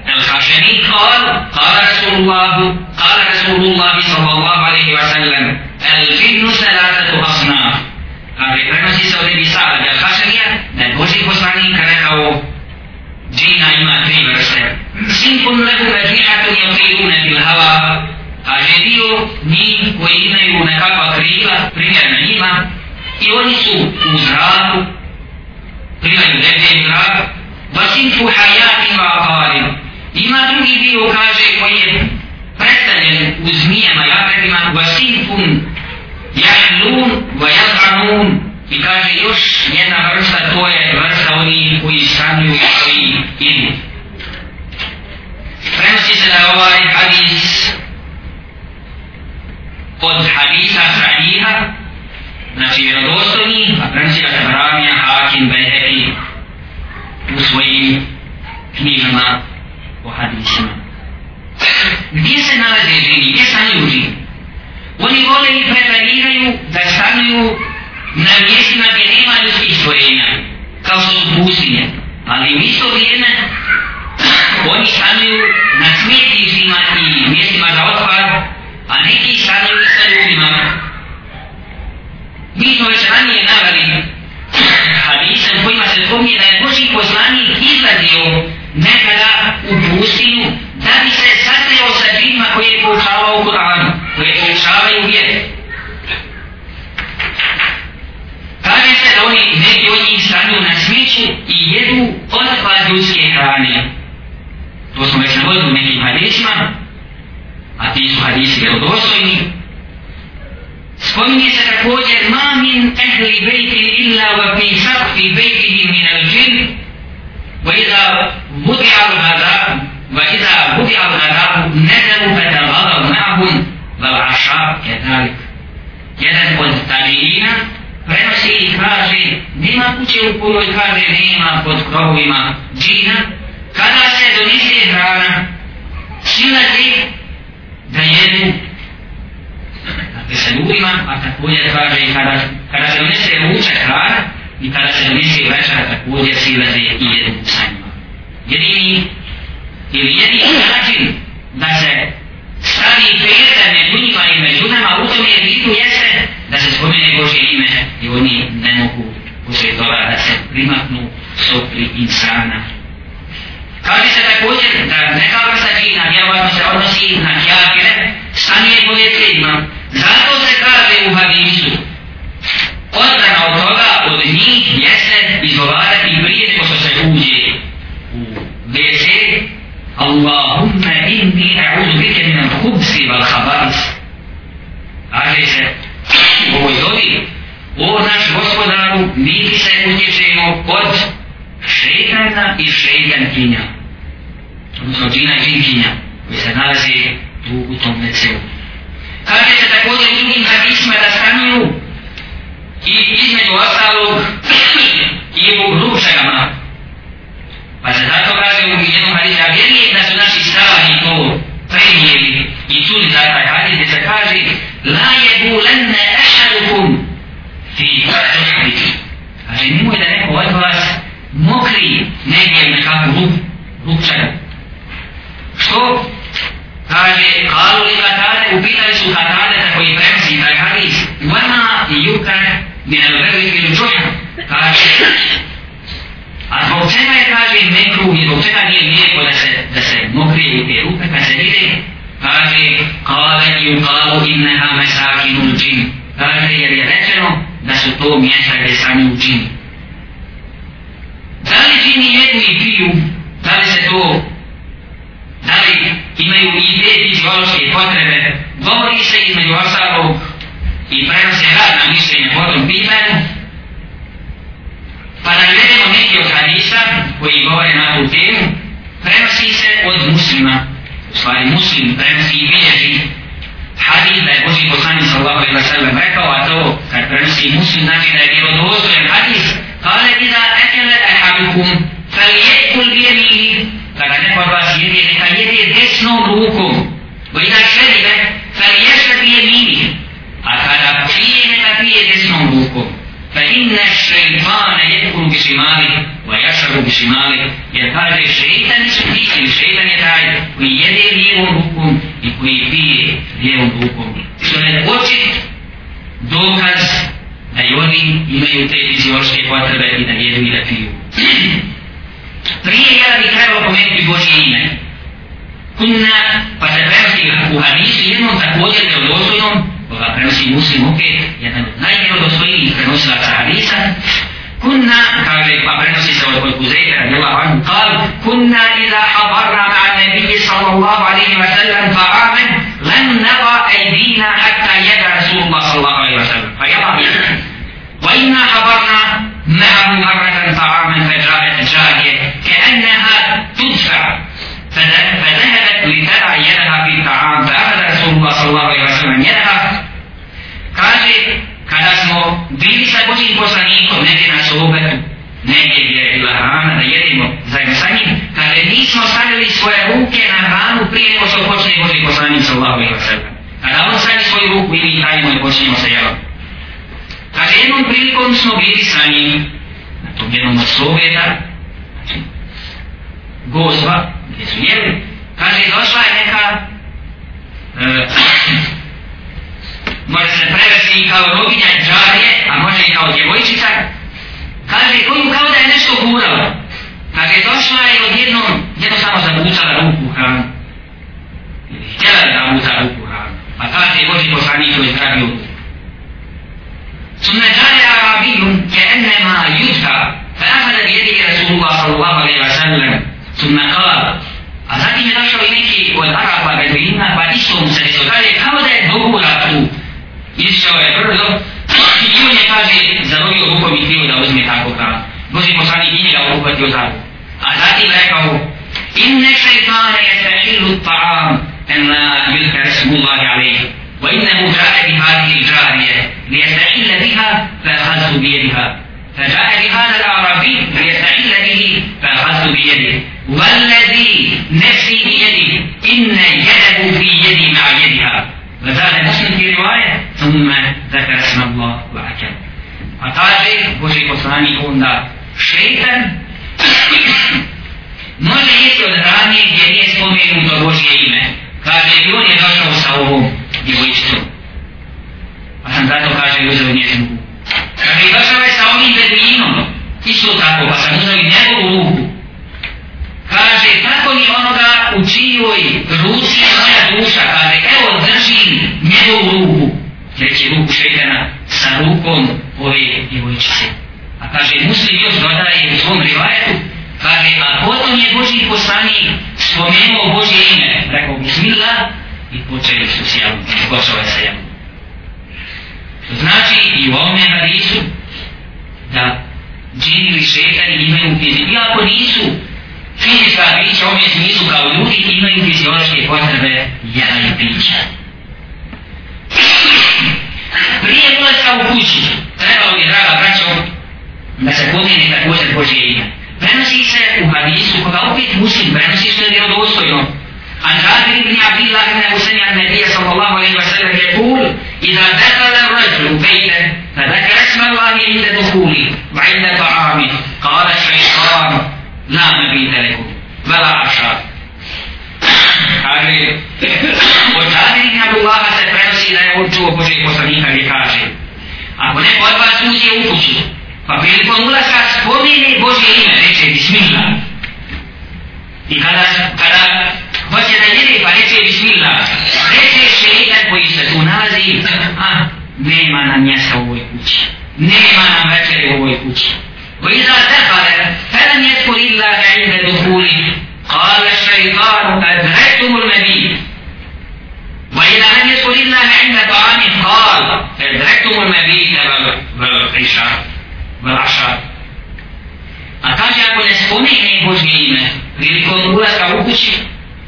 الخشني قال قال رسول الله قال رسول الله صلى الله عليه وسلم الجن ثلاثة أصناف Ali prenosi se od Ebi Sa'ad al-Hasanija da je Boži poslanik rekao džina ima tri vrste. Sinkun lehu rađi'atun jakirune bil hava kaže dio njih koji imaju nekakva krila primjerna njima i oni su u zraku plivaju negdje i zraku vasinfu hajatin va aqarin. Ima drugi dio kaže koji je predstavljen u zmijama i akretima vasinfun jahlun wa jazranun i kaže još jedna vrsta to je vrsta oni koji stanuju i koji idu. Prenosi se da ovaj hadis od hadisa sahiha znači vjerodostojni a prenosi ga Tabramija, Hakim, Behepi u svojim knjigama o hadisima. Gdje se nalaze žini? Gdje stanuju žini? Oni vole i preferiraju da stanuju na mjestima gdje nema ljudskih stvorenja, kao što su pustinje. Ali nego što hoće i Boži poslanik sa Allahom i A da on sad svoju ruku ili tajemo i počnemo sa jelom. Kada jednom prilikom smo bili sa njim, na tom jednom od sloveta, znači, gozva, gdje su jeli, on čuo Božeg poslanika gdje kaže Ako neko od vas uđe u kuću, pa prilikom ulaska spomine Božje ime, reče Bismillah. I kada, kada hoće da jede, pa reče Bismillah, reče šeitan koji se tu nalazi, a nema nam mjesta u ovoj kući. Nema nam večere u ovoj kući. وإذا دخل فلم يدخل إلا عند دخوله قال الشيطان أدركتم النبي وإلى أن يصلنا عند طعام قال أدركتم فدركتم باب بالعشاء بالعشاء أتاجي أقول أسفوني كي يبوز مينا ويقول أولا كروكوشي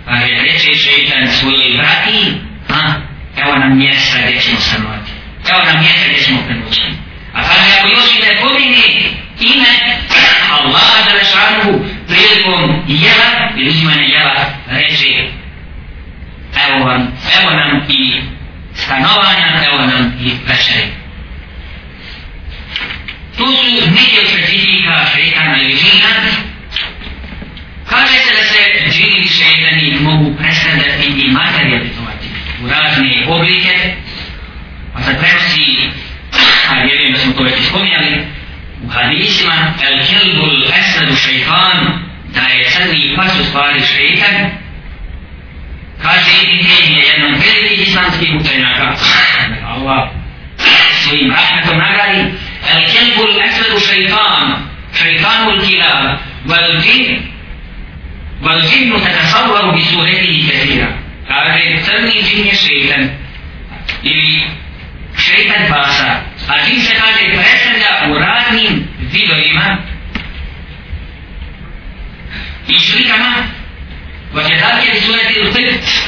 أهل رجل شيطان سوي براتي ها؟ كما نمي مسلمات. مصنوات كما نمي أسرديش مصنوات أتاجي أقول يوسي تكوني إما الله جل شأنه بريكم يلا بريكم يلا رجل evo vam, evo nam i stanovanja, evo nam i večeri. Tu su neke od specifika šeitana ili džina. Kaže se da se džini i šeitani mogu predstavljati i materializovati u razne oblike. Pa sad prenosi, a vjerujem da smo to već spominjali, u hadisima, el kilbul esadu šeitan, da je crni pas u stvari šeitan, kaže Ibn Taymi je jedan veliki islamski učenjaka. Allah svojim rahmetom nagradi el kelbu l'esvedu šeitan šeitanu l'kilab wal džin wal džinu tetasavaru bi suretihi ketira kaže crni džin je šeitan ili šeitan pasa a džin se kaže predstavlja u raznim vidovima i slikama وكذلك في سورة القط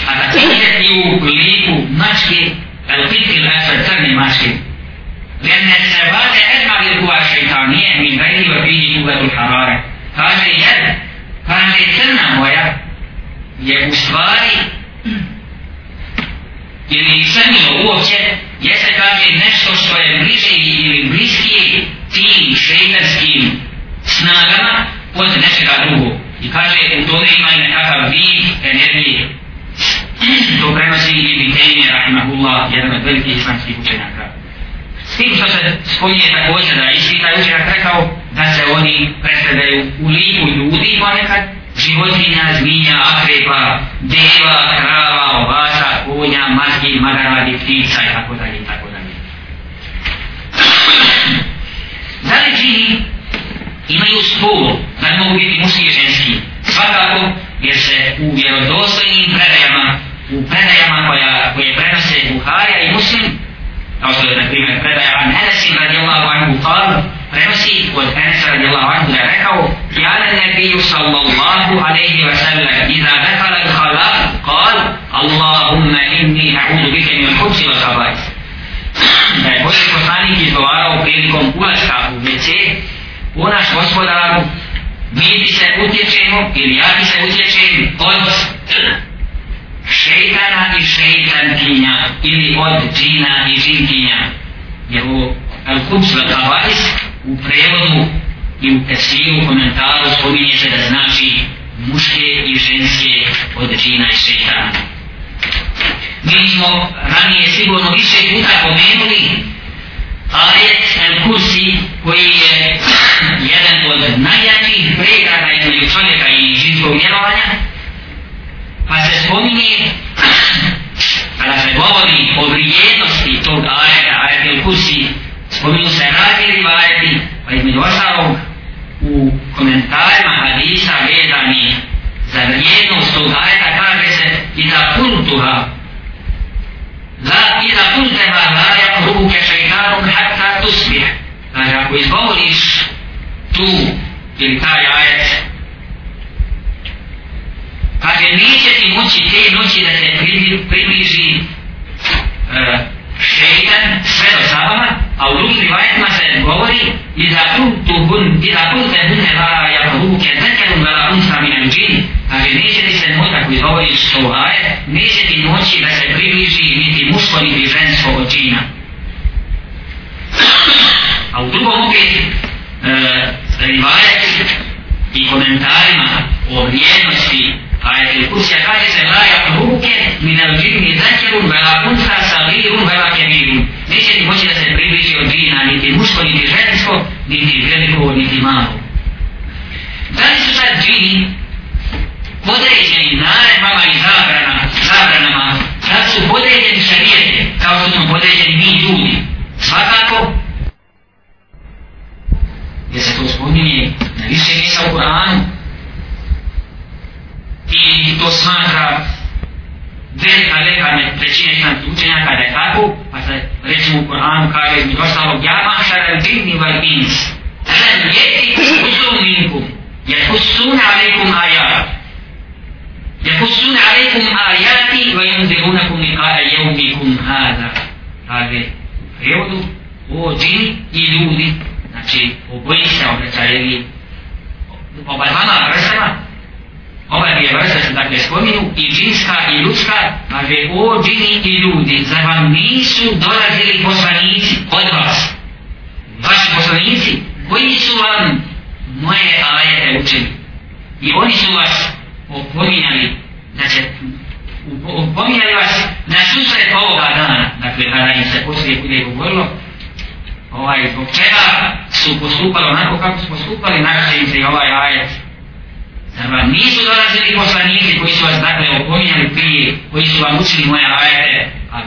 أتتجد يوكليك مشكي القط الأسد ترمي مشكي لأن الثبات أجمع للقوى الشيطانية من غير وفيه قوة الحرارة هذا يد هذا سنة ويا je u stvari ili crnilo uopće jeste kaže nešto što je bliže ili bliskije tim šeitarskim snagama od nečega drugog I kaže, u tome ima i nekakav vid energije. To prenosi i Bitejnije, rahimahullah, jedan od velikih islamskih učenjaka. S tim što se spominje također da isti taj učenjak rekao da se oni predstavljaju u liku ljudi ponekad, životinja, zmija, akrepa, deva, krava, ovasa, konja, maski, magaradi, ptica i tako dalje i tako dalje. Da li čini imaju spolu, da mogu biti muški i ženski. Svakako, jer se u vjerodostojnim predajama, u predajama koja, koje prenose Buharija i Muslim, kao što je, na primjer, predaja An Enesim radijallahu anhu qal, prenosi od Enesa radijallahu anhu da je rekao, Jana nebiju sallallahu alaihi wa sallam, iza dekala il khala, qal, Allahumma inni a'udu bike min hubsi wa khabajs. Da je Boži poslanik izgovarao prilikom ulaska u WC, u naš gospodaru, mi ti se utječemo ili ja ti se utječem od šeitana i šeitankinja ili od džina i džinkinja. Jer u Al-Quds al-Kavais u prevodu i u tesiru komentaru spominje se da znači muške i ženske od džina i šeitana. Mi smo ranije sigurno više puta pomenuli ajet El-Kursi koji je jedan od najjačih pregrada između čovjeka i žinskog vjerovanja pa se spominje kada se govori o vrijednosti tog ajeta, ajet El-Kursi spominju se razli ajeti pa između ostalog u komentarima hadisa vezani za vrijednost tog ajeta kaže se i za kultuha La ila kultema la yakrubuke šeitanum hatta tusbih. Znači, ako izgovoriš tu ili taj ajet, kaže, neće ti moći te noći da se približi uh, šeitan sve do sabaha, a u drugim rivajetima se govori iza kultuhun, iza kultehunne la yakrubuke zekerun vela unsa minem džin, kaže, neće ti se moći, ako izgovoriš to ajet, neće ti moći da se približi niti muško niti žensko od džina. A u drugom opet e, rivajet i komentarima o vrijednosti آية الكرسي kaže se la yakrubuke minel džini zekerun vela unsa sabirun vela kebirun. Neće ti moći da se približi od džina niti muško niti žensko niti veliko niti malo. Da li su sad džini podređeni naredbama i zabrana,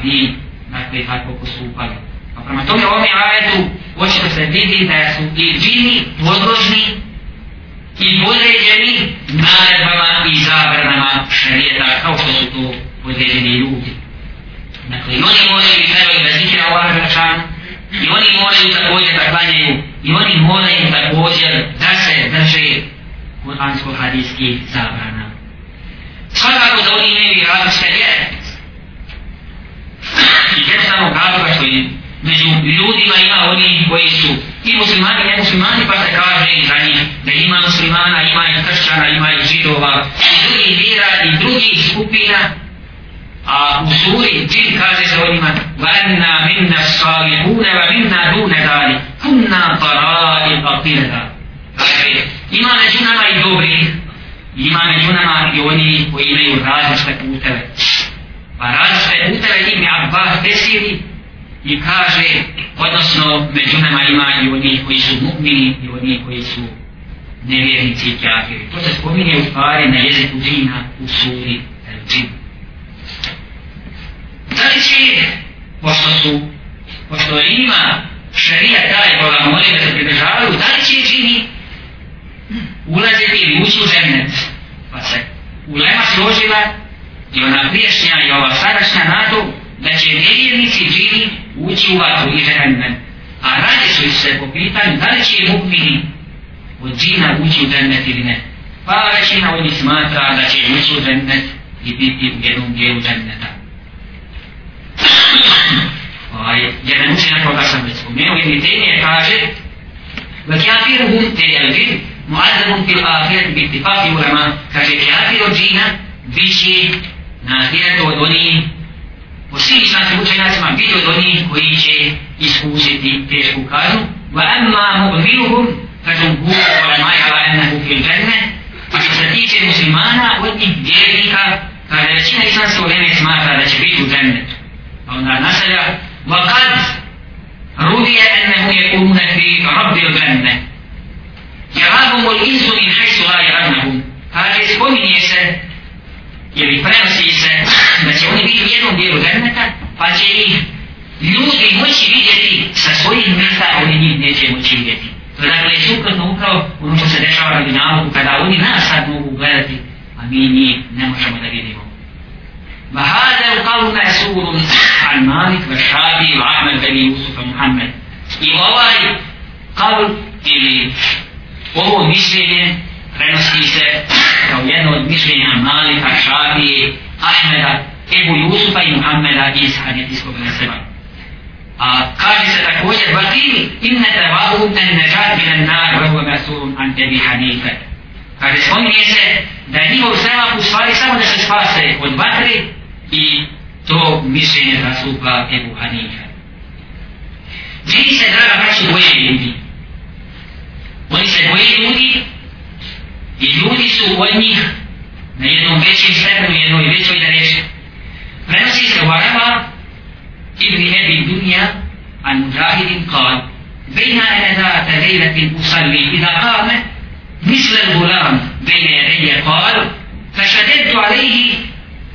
ajete, a vi dakle tako postupali. A prema tome u ovom ajetu očito se vidi da su i džini podložni i podređeni naredbama i zabranama šarijeta kao što su to podređeni ljudi. Dakle, i oni moraju i trebaju da zikira Allah Žešan, i oni moraju također da klanjaju, i oni moraju također da se drže kuransko-hadijskih zabrana. Svakako da oni imaju i različite vjere. I jednostavno razloga što je među ljudima ima oni koji su i muslimani i nemuslimani pa se kaže i za njih da ima muslimana, ima i kršćana, ima i židova i drugih vjera i drugih skupina. A u suri džin kaže se o njima vanna minna salihune va minna dune dali kunna tarai papirda ima među nama i dobri ima među nama i oni koji imaju različite puteve pa različite je im je Abbas desiri i kaže odnosno među nama ima i od njih koji su mu'mini i od njih koji su nevjernici i kjafiri to se spominje u stvari na jeziku džina u suri džin da li će pošto su pošto ima šarija taj koga moli da se pridržavaju da li će džini ulaziti ili ući u džennet pa se ulema složila i ona priješnja i ova sadašnja na to da će nevjernici džini ući u vatru i džennet a radi su se po pitanju da li će mukmini od džina ući u džennet ili ne pa većina od njih smatra da će ući u džennet i biti u jednom dijelu dženneta ovaj, jedan učenjak koga sam već spomenuo, jedni temije kaže وَكَافِرُهُمْ تَيَلْجِدُ muadzabun fil ahiret bi ittifaqi ulama kaže kafir od džina biće na ahiretu od onih u svim islamskim učenjacima biti od onih koji će iskusiti tešku kaznu. Wa amma mu'minuhum kažem hu ulama ala ennehu fil dženne a što se tiče muslimana od njih vjernika kada većina islamskog vreme smatra da će biti u džennetu. Pa onda nastavlja wa kad rudije ennehu je umne fi rabbil dženne jer ul insu min hajsu la je jarahum. Kaže, spominje se, ili prenosi se, da će oni biti u jednom dijelu džerneta, pa će ih ljudi moći vidjeti sa svojih mjesta, oni njih neće moći vidjeti. To je dakle suprotno upravo ono što se dešava na nalogu, kada oni nas sad mogu gledati, a mi njih ne možemo da vidimo. وهذا القول مأسور عن مالك والشافعي وعمل بن يوسف ومحمد. I ovaj قول ili ovo mišljenje prenosi se kao jedno od mišljenja Malika, Šafije, Ahmeda, Ebu Jusufa i Muhammeda iz hadijskog neseba. A kaže se također, Vakili, inne tevahu en nežad milen nar, vrhu mesurun an tebi hanife. Kaže, spominje se da je njihov sema u stvari samo da se spase od vatre i to mišljenje zastupa Ebu Hanife. Vidi se, draga braći, boje ljudi. Oni se boje ljudi i ljudi su od njih na jednom većem stepenu, jednoj većoj da reče. Prenosi se u Araba Ibn Ebi Dunja an Mujahidin kal بين أنا ذات ليلة أصلي إذا قام مثل الغلام بين يدي قال فشددت عليه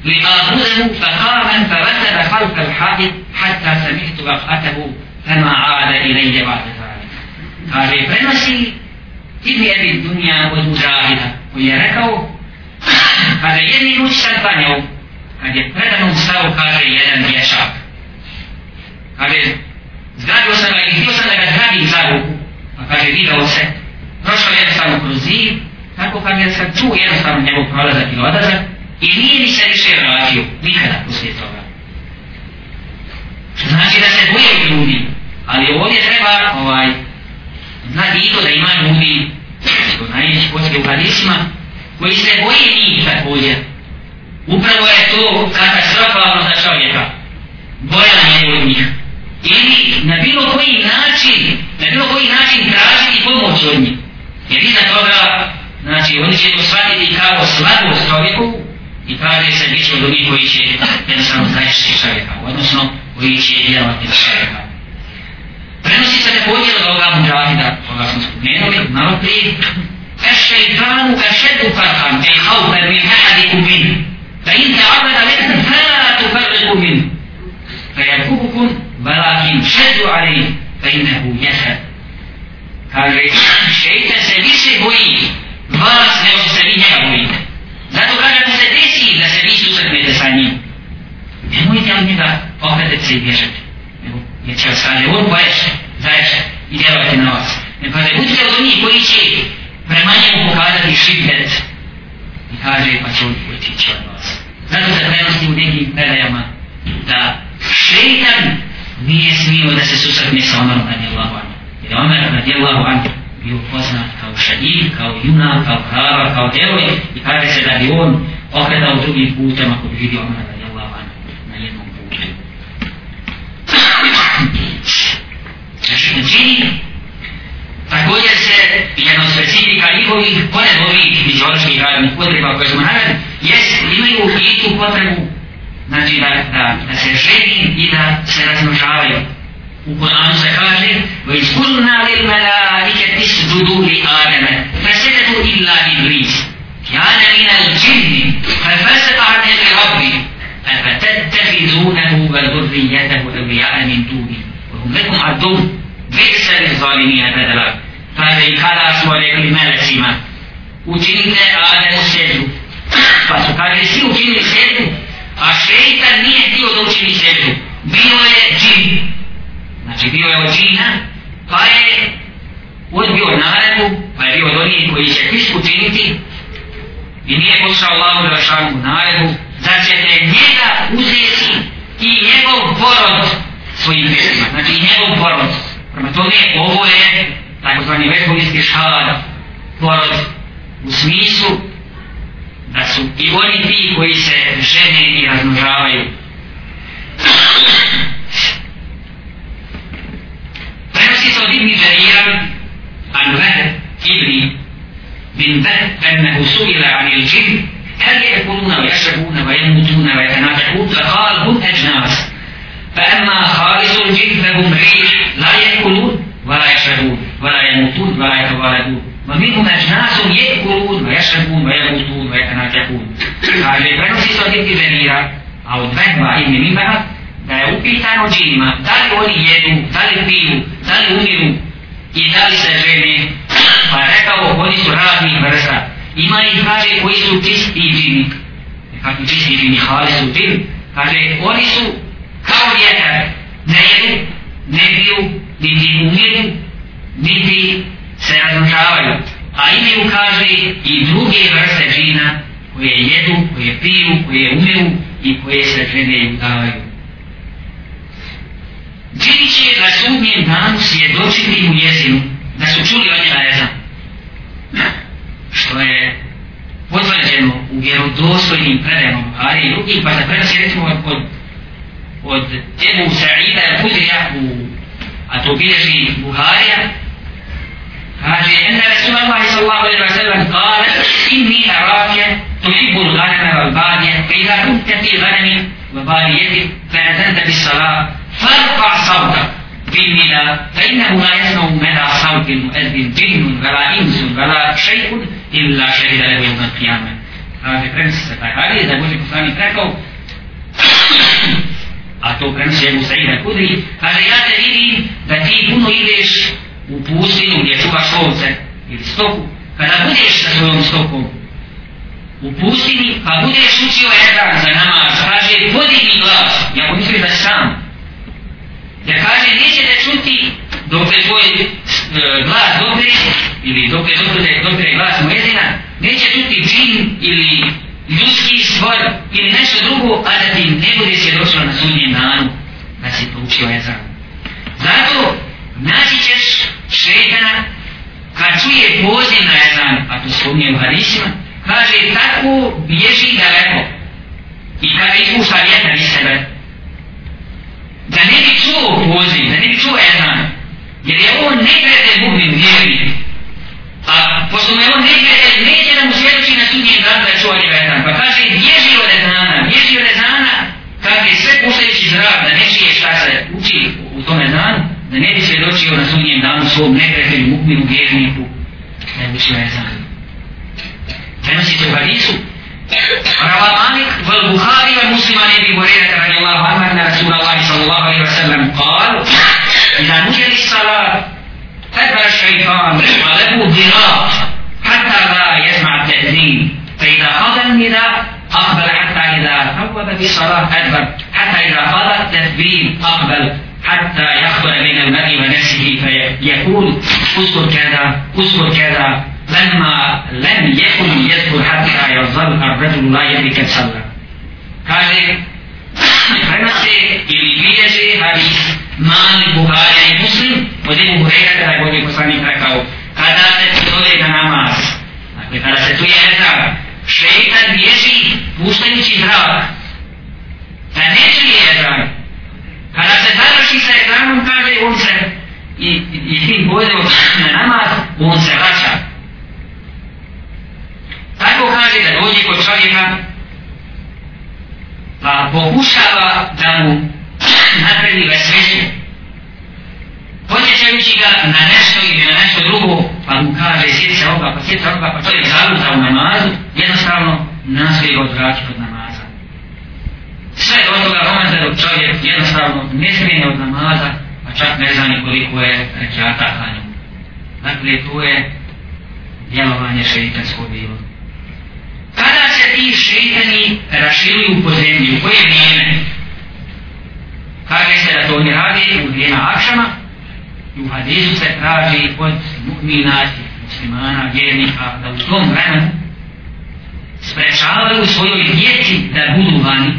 لآخذه فقام فرتب خلف الحائط حتى سمعت رفعته فما عاد إلي بعد ذلك قال prenosi Ibn Ebi Dunja od Mujahida koji je rekao kada jedni noć sad klanjao kad je predano ustao kaže jedan dječak kaže zgradio sam ga i htio sam da ga zgradim za ruku. A kaže video se. Prošao jednostavno kroz zid tako kad je sad čuo jednostavno njegov prolazak i odazak i nije ni se više vratio nikada poslije toga. Što znači da se boje ljudi, ali ovdje treba ovaj, znati i to da ima ljudi, što najveći poslije u hadisima, koji se boje njih također. Upravo je to katastrofalno za čovjeka. Bojanje od njih. Ili na bilo koji način, na bilo koji način tražiti pomoć od njih. Jer iza toga, znači, oni će to shvatiti kao slabost čovjeku i kaže se bit će od onih koji će jednostavno zajedšiti čovjeka, odnosno koji će djelovati za čovjeka Prenosi se također od ovoga muđahida, koga smo spomenuli, malo prije, الشيطان أشد فرحا أي خوفا من أحدكم منه فإن تعرض لكم فلا تفرقوا منه فيركبكم ولكن شدوا عليه فإنه يسد kaže šeitan se više boji vas nego što se vi njega bojite zato kaže mu se desi da se vi susretnete sa njim nemojte od njega okretati se i bježati nego jer će vas kaže on boješe zaješe i djelovati na vas ne kaže budite od onih koji će prema njemu pokazati šibet i kaže pa će on otići od vas. Zato se prenosi u nekim predajama da šeitan nije smio da se susretne sa Omerom radijallahu anhu. Jer Omer radijallahu anhu bio poznat kao šadid, kao junak, kao hrava, kao devoj i kaže se da bi on okretao drugim putem ako bi vidio Omer radijallahu anhu na jednom putu. Znači, Također se jedna specifika njihovih, pored ovih fizioloških radnih potreba koje smo naveli, jest imaju i tu potrebu znači da, da, da se ženi i da se razmnožavaju. U Koranu se kaže وَإِذْكُلْنَا لِلْمَلَائِكَةِ اسْجُدُوا لِآدَمَ فَسَجَدُوا إِلَّا إِبْلِيسَ كان من الجن ففسق عن امر ربه افتتخذونه وذريته اولياء من دونه وهم لكم عدو بئس للظالمين بدلا kaže i kada smo rekli melecima učinite Ademu sedu pa su kaže svi učinili sedu a šeitan nije htio da učini sedu bio je džin znači bio je od džina pa je odbio naredu pa je bio od onih koji će fisku učiniti i nije poslao Allahu da šanu naredu da ćete njega uzeti i njegov porod svojim vjerima, znači i njegov porod. Prema tome, ovo je takozvani vjerovinski šada, porod u smislu da su i oni ti koji se žene i razmnožavaju. Prenosi se od Ibn Jarira, Anvar Ibn Bin Zed, Ennehu suila Anil Džin, هل يأكلون ويشربون ويموتون ويتنافحون فقال هم أجناس فأما خالص الجن فهم ريح لا يأكلون ولا يشربون ولا يموتون ولا يتوالدون ومنهم أجناس يأكلون ويشربون ويموتون ويتناكحون قال prenosi se od Ibni Venira, a od Vehba Ibni Mimara, da je upitano džinima, da li oni jedu, da li piju, da li umiru i da li se žene, pa je rekao, oni su raznih vrsta. Ima i kaže, koji su čisti džini. Kako čisti džini, hvali su džin, kaže, oni su kao vjetar, ne jedu, ne piju, niti umiru, niti se razrušavaju. A imaju, kaže, i druge vrste džina koje jedu, koje piju, koje umiru i koje se žene i udavaju. Džini će na sudnjem danu svjedočiti u jezinu da su čuli od njega ezan. Što je potvrđeno u vjerodostojnim predajama Buhari i drugim, pa se prenosi recimo od od Ebu Sa'ida Kudrija u a to bilježi Buharija kaže ena Rasulullah sallallahu alaihi wa sallam kale inni arake tuhibbu l-ghanama wal badija fa idha kunta fi ghanami wa badijeti fa adanta bis salat farfa sawta بالنداء فإنه لا يسمع مدى صوت المؤذن جن ولا إنس ولا شيء illa šehida lehu jedna kijame. Kaže, prenosi se taj hadis da je Boži poslanik rekao, a to prenosi je Musaida Kudri, kaže, ja te vidim da ti puno ideš u pustinu gdje čuvaš ovce ili stoku, kada budeš sa svojom stokom u pustini, pa budeš učio jedan za namaz, kaže, podigni glas, ja pomislim da sam, jer kaže neće čuti dok te tvoj e, glas dobre ili da dobre dobre glas muezina neće čuti džin ili ljudski stvor ili nešto drugo a da ti ne bude se došlo na sudnjem danu da si poučio ezan. Zato naći ćeš šetana kad čuje poziv na ezan a to spominje u hadisima kaže tako bježi daleko. I kada ispušta vjetar iz sebe. Da ne bi čuo poziv, da nije čuo ezan jer je on negrede mu'min vjerni a pošto me on negrede neće da mu svjedoči na sudnjem danu da čuo njega ezan pa kaže bježi od ezana bježi od ezana kad je sve puštajući zrak da ne čije šta se uči u tome danu da ne bi svjedočio na sudnjem danu svom negredelju mu'minu vjerniku da je učio ezan prenosi to u hadisu روى مالك والبخاري ومسلم عن ابي هريره رضي الله عنه ان رسول الله صلى الله عليه وسلم قال اذا نجل الصلاه ادبر الشيطان وله ذراع حتى لا يسمع التاذين فاذا قضى النداء اقبل حتى اذا ثوب بالصلاه ادبر حتى اذا قضى التثبيت اقبل حتى يخبر بين المرء ونفسه فيقول اذكر كذا اذكر كذا لما لم يكن يذكر حتى يظل الرجل لا يملك الشر قال prenosi ili bilježi ali mali Buharija i muslim od jednog reka da je godin poslanik rekao kada se pozove na namaz? Dakle kada se tuje reka šeita bilježi puštenići zrava da ne čuje jedan kada se završi sa ekranom kaže on se i, i, i bojde na namaz on se vraća tako kaže da dođe kod čovjeka pa pokušava da mu napravi vesveću posjećajući ga na nešto ili na nešto drugo pa mu kaže sjeti se ovoga pa sjeti se ovoga pa čovjek zaluta u namazu. Jednostavno nastoji ga odvraći od namaza. Sve do toga momenta dok čovjek jednostavno ne smije od namaza pa čak ne zna koliko je rekiata hanju dakle to je djelovanje šeitanskog bilo kada se ti šeitani raširuju po zemlji, u koje vrijeme? Kaže se da to oni rade u vrijeme akšama i u hadisu se traži od mu'mina i muslimana, vjernika, da u tom vremenu sprečavaju svojoj djeci da budu vani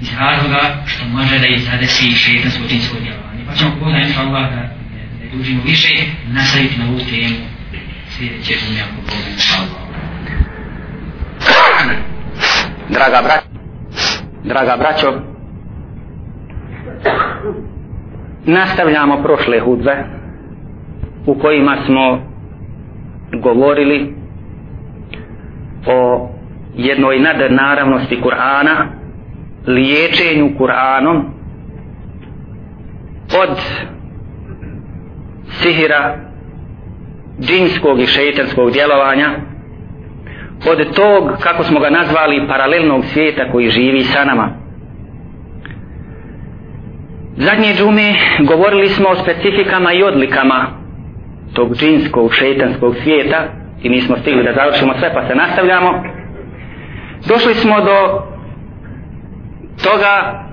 iz razloga što može da ih zadesi šeitansko džinsko djelovanje. Pa ćemo kod inša Allah da ne dužimo više nastaviti na ovu temu sljedećeg zemlje ako Bog inša Allah draga braćo, draga braćo, nastavljamo prošle hudbe u kojima smo govorili o jednoj nadnaravnosti Kur'ana, liječenju Kur'anom od sihira, džinskog i šeitanskog djelovanja, od tog, kako smo ga nazvali, paralelnog svijeta koji živi sa nama. Zadnje džume govorili smo o specifikama i odlikama tog džinskog, šeitanskog svijeta i nismo stigli da završimo sve pa se nastavljamo. Došli smo do toga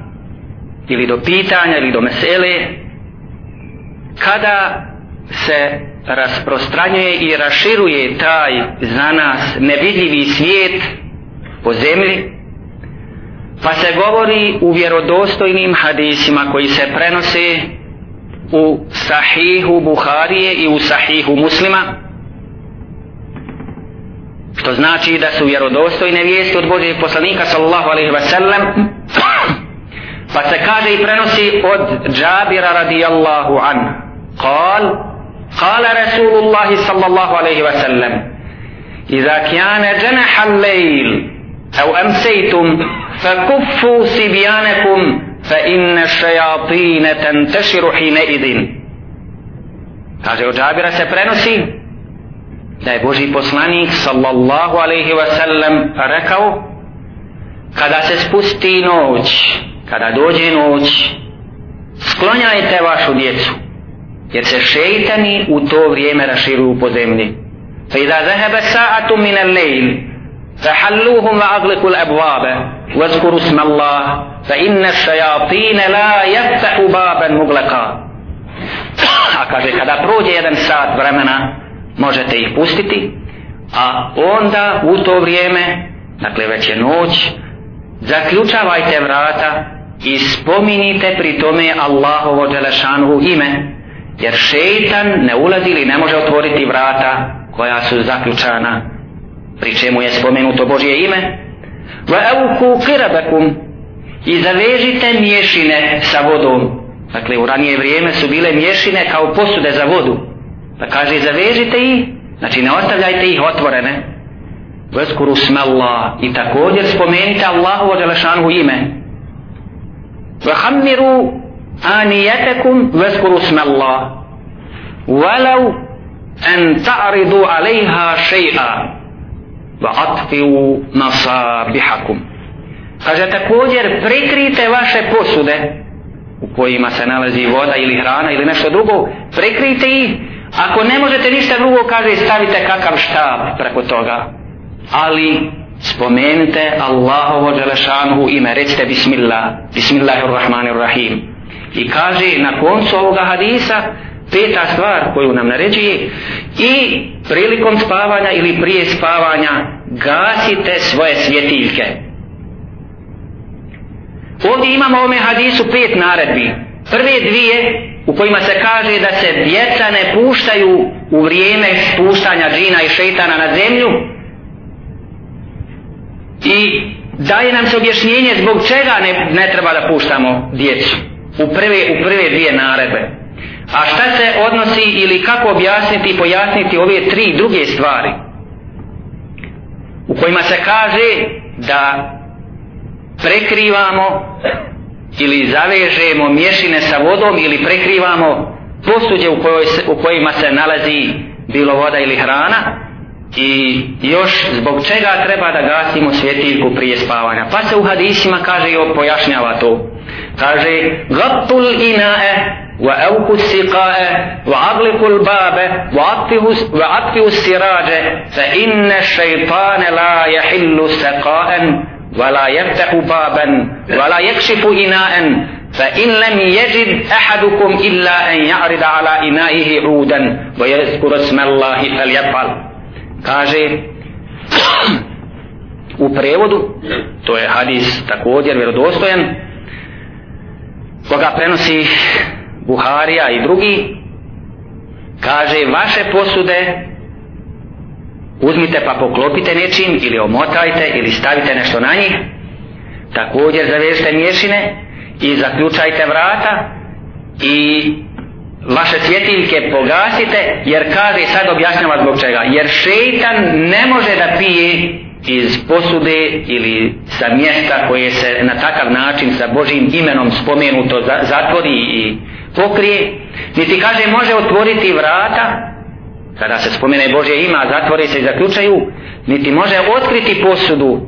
ili do pitanja ili do mesele kada se rasprostranjuje i raširuje taj za nas nevidljivi svijet po zemlji pa se govori u vjerodostojnim hadisima koji se prenose u sahihu Buharije i u sahihu muslima što znači da su vjerodostojne vijesti od Božih poslanika sallallahu alaihi wa sallam pa se kaže i prenosi od Džabira radijallahu an قال قال رسول الله صلى الله عليه وسلم إذا كان جنح الليل أو أمسيتم فكفوا صبيانكم فإن الشياطين تنتشر حينئذ Kaže od Džabira se prenosi da je Boži poslanik sallallahu alaihi wa sallam rekao kada se spusti noć, kada dođe noć, sklonjajte vašu djecu jer se šeitani u to vrijeme raširuju po zemlji. Fa iza zahaba sa'atu min al-layl فحلوهم وأغلقوا الأبواب واذكروا اسم الله فإن الشياطين لا يفتح بابا مغلقا a kaže kada prođe jedan sat vremena možete ih pustiti a onda u to vrijeme dakle već je noć zaključavajte vrata i spominite pri tome Allahovo Đelešanu ime jer šeitan ne ulazi ili ne može otvoriti vrata koja su zaključana pri čemu je spomenuto Božje ime va euku kirabekum i zavežite mješine sa vodom dakle u ranije vrijeme su bile mješine kao posude za vodu pa kaže zavežite ih znači ne ostavljajte ih otvorene Veskuru smalla i također spomenite Allahu Đelešanu ime وخمروا آنيتكم واذكروا اسم الله ولو أن تعرضوا عليها شيئا وأطفئوا مصابيحكم Kaže također prikrijte vaše posude u kojima se nalazi voda ili hrana ili nešto drugo, prikrijte ih. Ako ne možete ništa drugo, kaže stavite kakav štab preko toga. Ali spomenite Allahovo Đelešanuhu ime, recite Bismillah, Bismillahirrahmanirrahim. I kaže na koncu ovoga hadisa, peta stvar koju nam naređuje, i prilikom spavanja ili prije spavanja gasite svoje svjetiljke. Ovdje imamo u ovome hadisu pet naredbi. Prve dvije u kojima se kaže da se djeca ne puštaju u vrijeme spuštanja džina i šeitana na zemlju, i daje nam se objašnjenje zbog čega ne, ne treba da puštamo djecu u prve, u prve dvije naredbe a šta se odnosi ili kako objasniti i pojasniti ove tri druge stvari u kojima se kaže da prekrivamo ili zavežemo mješine sa vodom ili prekrivamo posuđe u, kojoj se, u kojima se nalazi bilo voda ili hrana i još zbog čega treba da gasimo svjetiljku prije spavanja. Pa se u hadisima kaže i pojašnjava to Kaže, gattul inae, wa evku siqae, wa agliku l'babe, wa atfiu sirađe, fa inne šeitane la jahillu seqaen, wa la jeftehu baben, wa la jekšifu inaen, فإن لم يجد أحدكم إلا أن يعرض على إنائه عودا ويذكر اسم الله فليفعل kaže u prevodu to je hadis također vjerodostojan koga prenosi Buharija i drugi kaže vaše posude uzmite pa poklopite nečim ili omotajte ili stavite nešto na njih. Također zavežite mješine i zaključajte vrata i vaše svjetiljke pogasite jer kaže sad objašnjava zbog čega. Jer šeitan ne može da pije iz posude ili sa mjesta koje se na takav način sa Božim imenom spomenuto zatvori i pokrije niti kaže može otvoriti vrata kada se spomene Božje ima zatvori se i zaključaju niti može otkriti posudu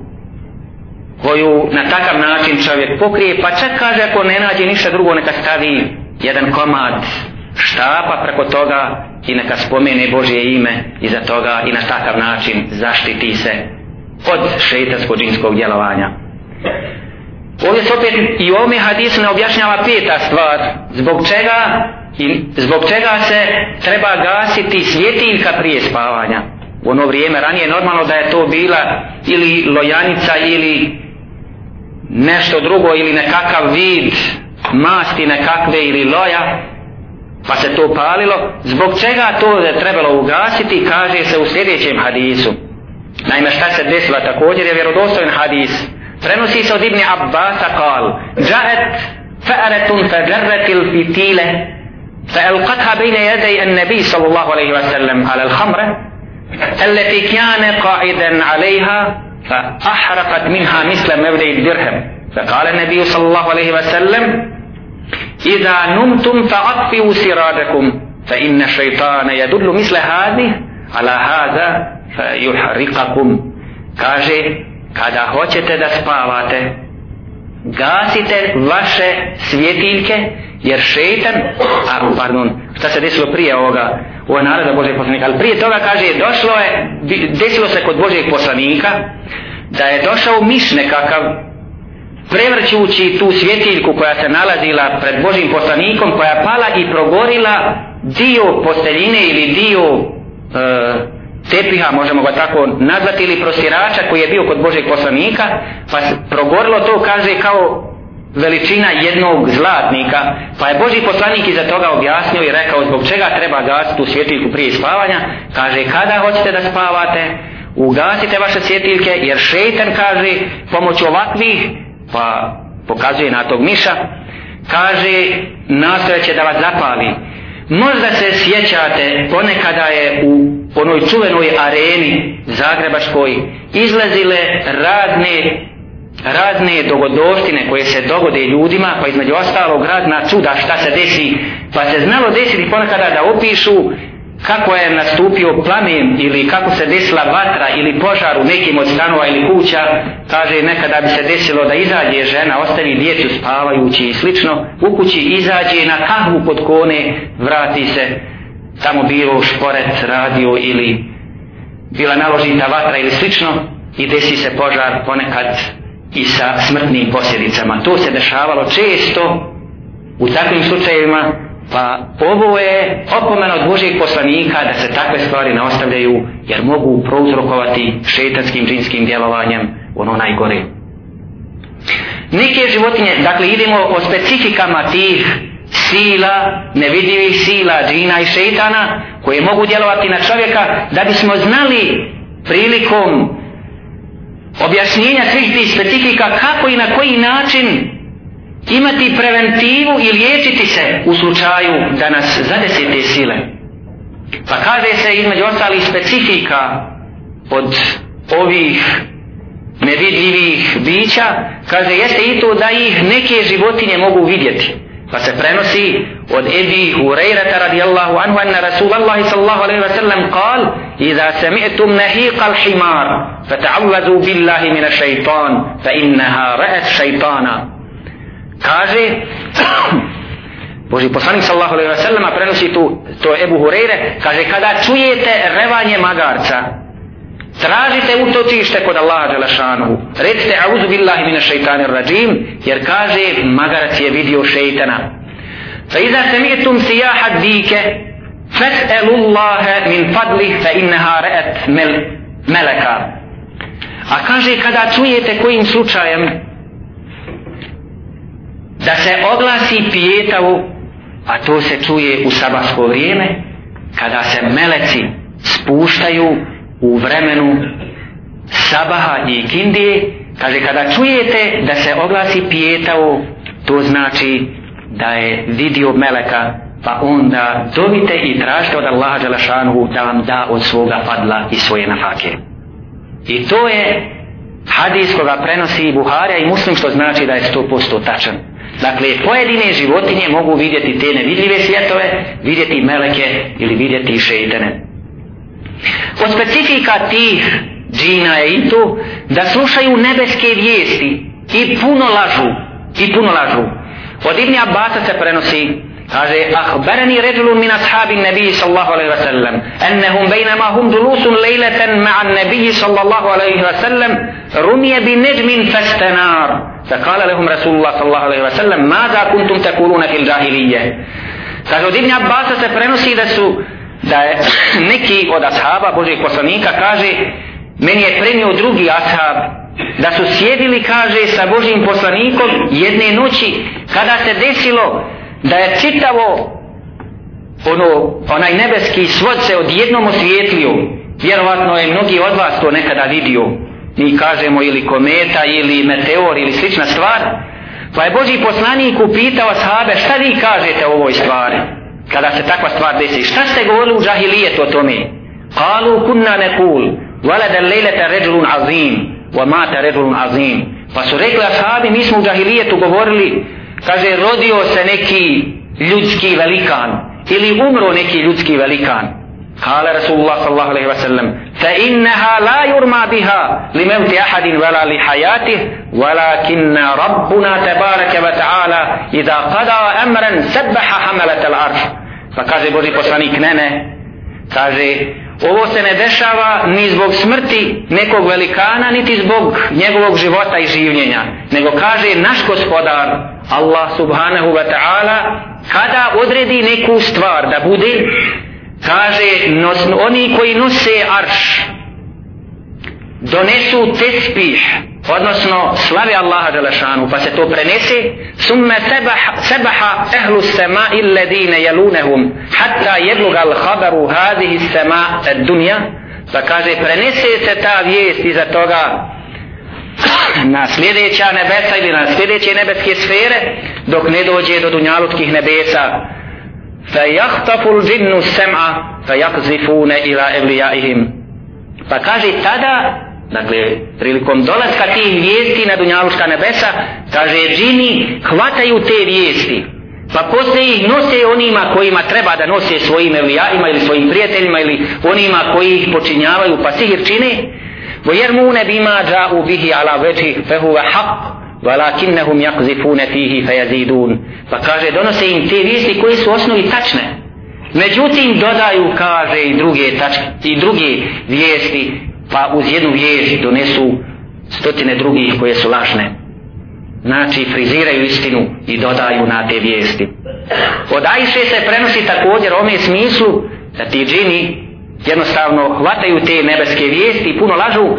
koju na takav način čovjek pokrije pa čak kaže ako ne nađe ništa drugo neka stavi jedan komad štapa preko toga i neka spomene Božje ime iza toga i na takav način zaštiti se od šeitanskog džinskog djelovanja. Ovdje se opet i u ovome hadisu ne objašnjava peta stvar zbog čega i zbog čega se treba gasiti svjetiljka prije spavanja. U ono vrijeme ranije normalno da je to bila ili lojanica ili nešto drugo ili nekakav vid masti nekakve ili loja pa se to palilo zbog čega to je trebalo ugasiti kaže se u sljedećem hadisu naime šta se desilo također je vjerodostojen hadis. Prenosi se od Ibni Abbasa kal jaet fa'aretun fajarret il fitile فألقتها بين يدي النبي صلى الله عليه وسلم على الخمرة التي كان قاعدا عليها فأحرقت منها مثل مبدأ الدرهم فقال النبي صلى الله عليه وسلم إذا نمتم فأطفئوا سراجكم فإن الشيطان يدل مثل هذه على هذا فيحرقكم kaže kada hoćete da spavate gasite vaše svjetiljke jer šeitan a pardon šta se desilo prije ovoga ovo je naroda Božeg poslanika ali prije toga kaže došlo je desilo se kod Božeg poslanika da je došao miš nekakav prevrć okrećući tu svjetiljku koja se nalazila pred Božim poslanikom koja pala i progorila dio posteljine ili dio e, tepiha, možemo ga tako nazvati, ili prosirača koji je bio kod Božeg poslanika, pa progorilo to, kaže, kao veličina jednog zlatnika, pa je Boži poslanik iza toga objasnio i rekao zbog čega treba gasiti tu svjetiljku prije spavanja, kaže, kada hoćete da spavate, ugasite vaše svjetiljke, jer šeitan kaže, pomoću ovakvih, pa pokazuje na tog miša, kaže, nastojeće da vas zapali, Možda se sjećate ponekada je u onoj čuvenoj areni Zagrebačkoj izlazile radne razne dogodoštine koje se dogode ljudima, pa između ostalog radna čuda šta se desi, pa se znalo desiti ponekada da opišu kako je nastupio plamen ili kako se desila vatra ili požar u nekim od stanova ili kuća, kaže nekada bi se desilo da izađe žena, ostavi djecu spavajući i slično, u kući izađe na kahvu pod kone, vrati se, tamo bilo šporet, radio ili bila naložita vatra ili slično i desi se požar ponekad i sa smrtnim posljedicama. To se dešavalo često u takvim slučajevima Pa ovo je opomena od Božijeg poslanika da se takve stvari ne ostavljaju jer mogu prouzrokovati šetanskim džinskim djelovanjem ono najgore. Neke životinje, dakle idemo o specifikama tih sila, nevidljivih sila džina i šetana koje mogu djelovati na čovjeka da bismo znali prilikom objašnjenja svih tih specifika kako i na koji način imati preventivu i liječiti se u slučaju da nas zadese te sile. Pa kaže se između ostalih specifika od ovih nevidljivih bića, kaže jeste i to da ih neke životinje mogu vidjeti. Pa se prenosi od Ebi Hurairata radijallahu anhu anna Rasulallahi sallallahu alaihi wa sallam kal Iza sami'tum nahiqa al-himar fata'avvazu billahi mina šeitan fa innaha ra'at šeitana kaže Boži poslanik sallahu alaihi wa sallam prenosi tu to Ebu Hureyre kaže kada čujete revanje magarca tražite utočište kod Allaha Đelešanu recite auzu billahi mine šeitanir rajim jer kaže magarac je vidio šeitana. Fa iza sami'tum sijahat dike fas'alu Allahe min fadlih fa innaha ra'at mel, meleka. A kaže kada čujete kojim slučajem da se oglasi pijetavu, a to se čuje u sabasko vrijeme, kada se meleci spuštaju u vremenu sabaha i kindije, kaže kada čujete da se oglasi pijetavu, to znači da je vidio meleka, pa onda dobite i tražite od Allaha Đalašanu da vam da od svoga padla i svoje nafake. I to je hadis koga prenosi Buharija i muslim što znači da je 100% tačan. Dakle, pojedine životinje mogu vidjeti te nevidljive svjetove, vidjeti meleke ili vidjeti šeitane. Od specifika tih džina je i to da slušaju nebeske vijesti i puno lažu. I puno lažu. Od Ibni Abbasa se prenosi kaže ahbarani rajulun min ashabi nebiji sallallahu alaihi wa sallam ennehum baynama hum dulusun lejleten ma'an nebiji sallallahu alayhi wa sallam rumiya bi najmin fastanar فقال لهم رسول الله صلى الله عليه وسلم ماذا كنتم تقولون في الجاهلية kaže od Ibn Abbas se prenosi da su da je neki od ashaba Božih poslanika kaže meni je prenio drugi ashab da su sjedili kaže sa Božim poslanikom jedne noći kada se desilo da je čitavo ono, onaj nebeski svod se odjednom osvijetlio vjerovatno je mnogi od vas to nekada vidio mi kažemo ili kometa ili meteor ili slična stvar. Pa je Boži poslanik upitao sahabe šta vi kažete o ovoj stvari? Kada se takva stvar desi šta ste govorili u džahilijetu o tome? Kalu kunna nekul valada lejleta ređulun azim wa mata ređulun azim. Pa su rekli ashabi mi smo u džahilijetu govorili kaže rodio se neki ljudski velikan ili umro neki ljudski velikan. قال رسول الله صلى الله عليه وسلم فإنها لا يرمى بها لموت أحد ولا لحياته ولكن ربنا تبارك وتعالى إذا قضى أمرا سبح حملة العرش فكاze Boži poslanik ne ne kaže ovo se ne dešava ni zbog smrti nekog velikana niti zbog njegovog života i življenja nego kaže naš gospodar Allah subhanahu wa ta'ala kada odredi neku stvar da bude kaže nos, oni koji nose arš donesu tespih odnosno slavi Allaha Đelešanu pa se to prenese summe sebaha, sebaha ehlu sema illedine jelunehum hatta jedluga al habaru hadihi sema dunja. Pa kaže prenese se ta vijest iza toga na sljedeća nebesa ili na sljedeće nebeske sfere dok ne dođe do dunjalutkih nebesa fa الْجِنُّ السَّمْعَ فَيَقْزِفُونَ sema fa ila pa kaže tada Dakle, prilikom dolaska tih vijesti na Dunjaluška nebesa, kaže, džini hvataju te vijesti. Pa posle ih nose onima kojima treba da nose svojim evlijajima ili svojim prijateljima ili onima koji ih počinjavaju pa sihir čine. Vo jer mu ne bima dža'u bihi ala veći fehuve haq, valakinnehum jakzifune fihi fejazidun. Pa kaže, donose im te vijesti koji su osnovi tačne. Međutim, dodaju, kaže, i druge tačke, i druge vijesti pa uz jednu vijest donesu stotine drugih koje su lažne. Znači, friziraju istinu i dodaju na te vijesti. Od Ajše se prenosi također ome smislu da ti džini jednostavno hvataju te nebeske vijesti i puno lažu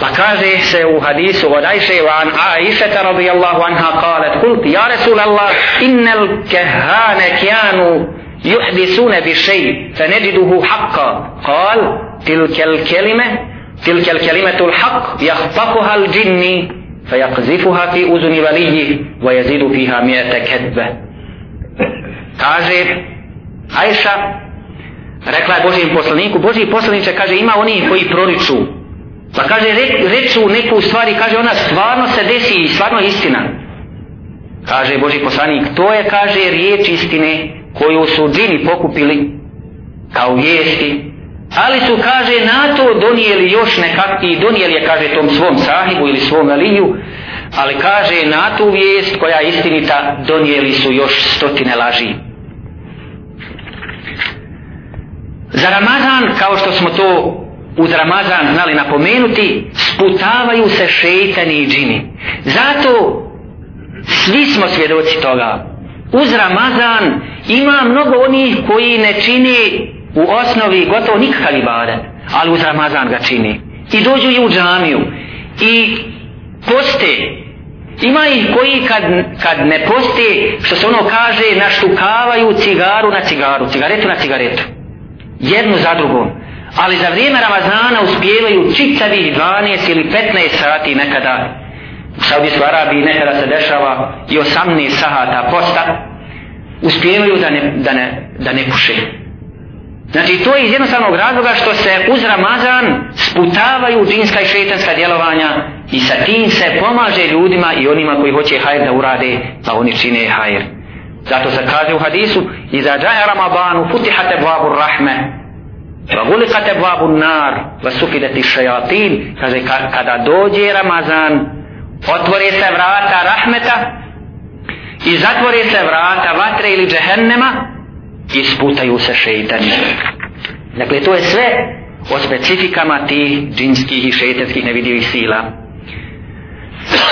Pa kaže se u hadisu od Ajše van Aisheta radijallahu anha kalet kult ja Rasulallah innel kehane kjanu juhdisune bi šeji fe neđiduhu haqqa. Kal tilkel kelime tilkel kelimetu l'haq jahtakuha l'đinni fe jakzifuha fi uzuni valiji wa jezidu fiha mjete kedbe kaže Ajša rekla je Božijim poslaniku Božiji poslanice kaže ima oni koji proriču pa kaže re, reču neku stvari kaže ona stvarno se desi i stvarno istina. Kaže Boži poslanik to je kaže riječ istine koju su džini pokupili kao vijesti. Ali su kaže na to donijeli još nekak i donijeli je kaže tom svom sahibu ili svom aliju ali kaže na tu vijest koja je istinita donijeli su još stotine laži. Za Ramazan kao što smo to uz Ramazan znali napomenuti sputavaju se šeitani i džini zato svi smo svjedoci toga uz Ramazan ima mnogo onih koji ne čini u osnovi gotovo nikakav ibadet, ali uz Ramazan ga čini. I dođu i u džamiju. I poste. Ima ih koji kad, kad ne poste, što se ono kaže, naštukavaju cigaru na cigaru, cigaretu na cigaretu. Jednu za drugom. Ali za vrijeme Ramazana uspijevaju čitavih 12 ili 15 sati nekada. U Saudijskoj Arabiji nekada se dešava i 18 sahata posta. Uspijevaju da ne, da ne, da ne puše. Znači to je iz jednostavnog razloga što se uz Ramazan sputavaju džinska i šetanska djelovanja i sa tim se pomaže ljudima i onima koji hoće hajr da urade, pa oni čine hajr. Zato se kaže u hadisu, Iza džaja Ramadanu futihate babu rahme, va gulikate babu nar, va kaže kada dođe Ramazan, otvore se vrata rahmeta i zatvore se vrata vatre ili džehennema, isputaju se šeitani. Dakle, to je sve o specifikama tih džinskih i šeitanskih nevidljivih sila.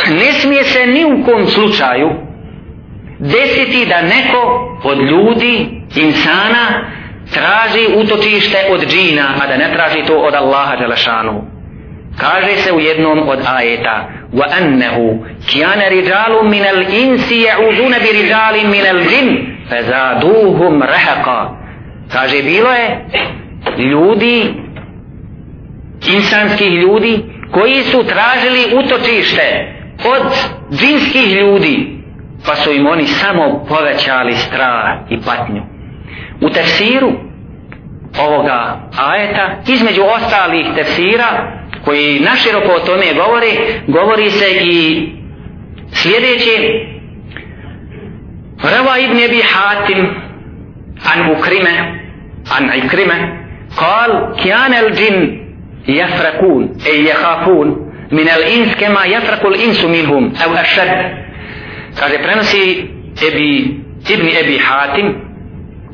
Ne smije se ni u kom slučaju desiti da neko od ljudi, insana, traži utočište od džina, a da ne traži to od Allaha Đelešanu. Kaže se u jednom od ajeta وَأَنَّهُ كِيَانَ رِجَالٌ مِنَ الْإِنْسِ يَعُوذُونَ بِرِجَالٍ مِنَ الْجِنِّ fezaduhum rehaqa kaže bilo je ljudi insanskih ljudi koji su tražili utočište od džinskih ljudi pa su im oni samo povećali strah i patnju u tefsiru ovoga ajeta između ostalih tefsira koji naširoko o tome govori govori se i sljedeće روى ابن ابي حاتم عن مكرمة عن عكرمة قال كان الجن يفرقون اي يخافون من الانس كما يفرق الانس منهم او اشد kaže prenosi Ebi, Ibn Ebi Hatim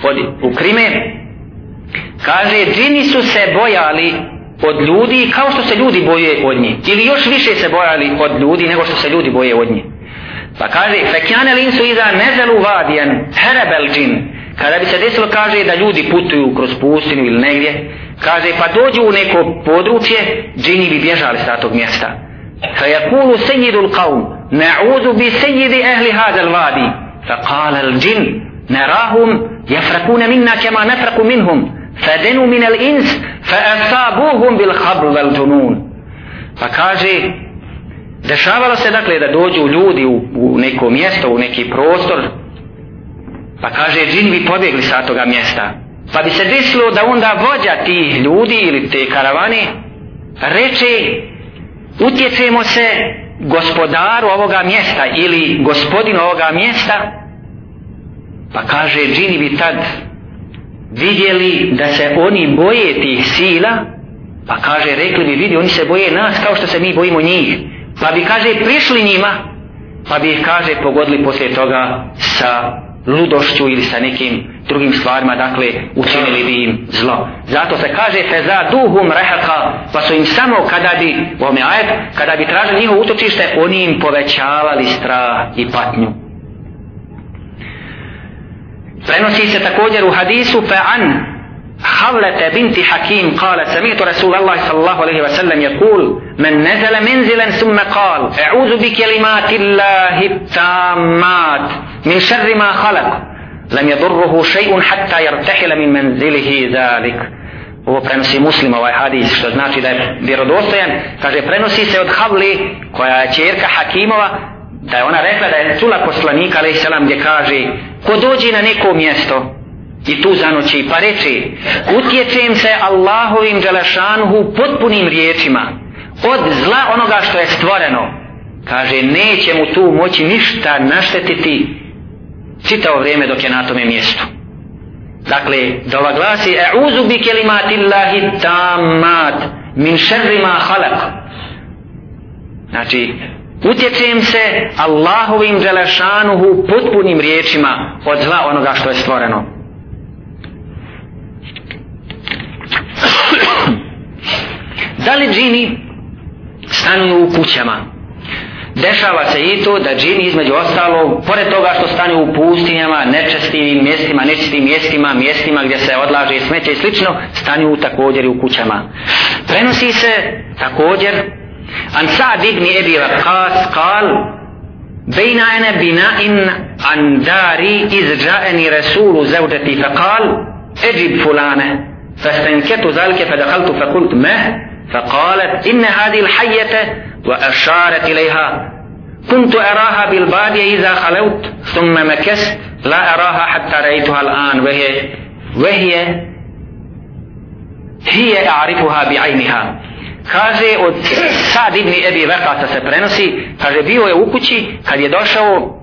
od Ukrime kaže džini su se bojali od ljudi kao što se ljudi boje od nje. Ili još više se bojali od ljudi nego što se ljudi boje od nje. Pa kaže fekjane linsu iza nezelu vadijan herebel džin. Kada bi se desilo kaže da ljudi putuju kroz pustinu ili negdje kaže pa dođu u neko područje džini bi bježali sa tog mjesta. Fa yakulu sayyidul qawm na'udhu bi sejidi ahli hadha al-wadi fa qala al-jinn نراهم minna kama nafraku minhum. منهم min al-ins fa بالخبر bil فكاجي pa kaže dešavalo se dakle da dođu ljudi u, u neko mjesto u neki prostor pa kaže džin bi pobjegli sa toga mjesta. Pa bi se desilo da onda vođa tih ljudi ili te karavane reče utječemo se gospodaru ovoga mjesta ili gospodinu ovoga mjesta pa kaže džini bi tad vidjeli da se oni boje tih sila pa kaže rekli bi vidi oni se boje nas kao što se mi bojimo njih pa bi kaže prišli njima pa bi ih kaže pogodili poslije toga sa ludošću ili sa nekim drugim stvarima, dakle, učinili bi im zlo. Zato se kaže feza duhum rehaka, pa su im samo kada bi, u ovome ajet, kada bi tražili njihovo utočište, oni im povećavali strah i patnju Prenosi se također u hadisu fe an حولة بنت حكيم قالت سمعت رسول الله صلى الله عليه وسلم يقول من نزل منزلا ثم قال أعوذ بكلمات الله التامات من شر ما خلق لم يضره شيء حتى يرتحل من منزله ذلك ovo prenosi muslim ovaj hadis što znači da je vjerodostojan kaže prenosi se od Havli koja je čerka Hakimova da je ona rekla da je čula poslanika alaih selam gdje kaže ko dođe na neko mjesto i tu zanoći pa reče utječem se Allahovim dželašanuhu potpunim riječima od zla onoga što je stvoreno. Kaže neće mu tu moći ništa naštetiti čitao vrijeme dok je na tome mjestu. Dakle dova glasi e'uzu bi kelimatillahi tamat min šerri ma halak. Znači utječem se Allahovim dželašanuhu potpunim riječima od zla onoga što je stvoreno. Da li džini stanuju u kućama? Dešava se i to da džini između ostalo pored toga što stanu u pustinjama nečestivim mjestima nečistim mjestima mjestima gdje se odlaže smeće i slično stanu također i u kućama. Prenosi se također an Sa'd ibn Abi Waqqas kal بين أنا بناء عن داري إذ جاءني رسول زوجتي فقال أجب فلانة فاستنكت ذلك فدخلت فقلت ما؟ فقالت إن هذه الحية وأشارت إليها. كنت أراها بالبادية إذا خلوت ثم مكست لا أراها حتى رأيتها الآن وهي وهي هي أعرفها بعينها. Kaže od Sad ibn Ebi Vekata se prenosi kaže bio je u kući kad je došao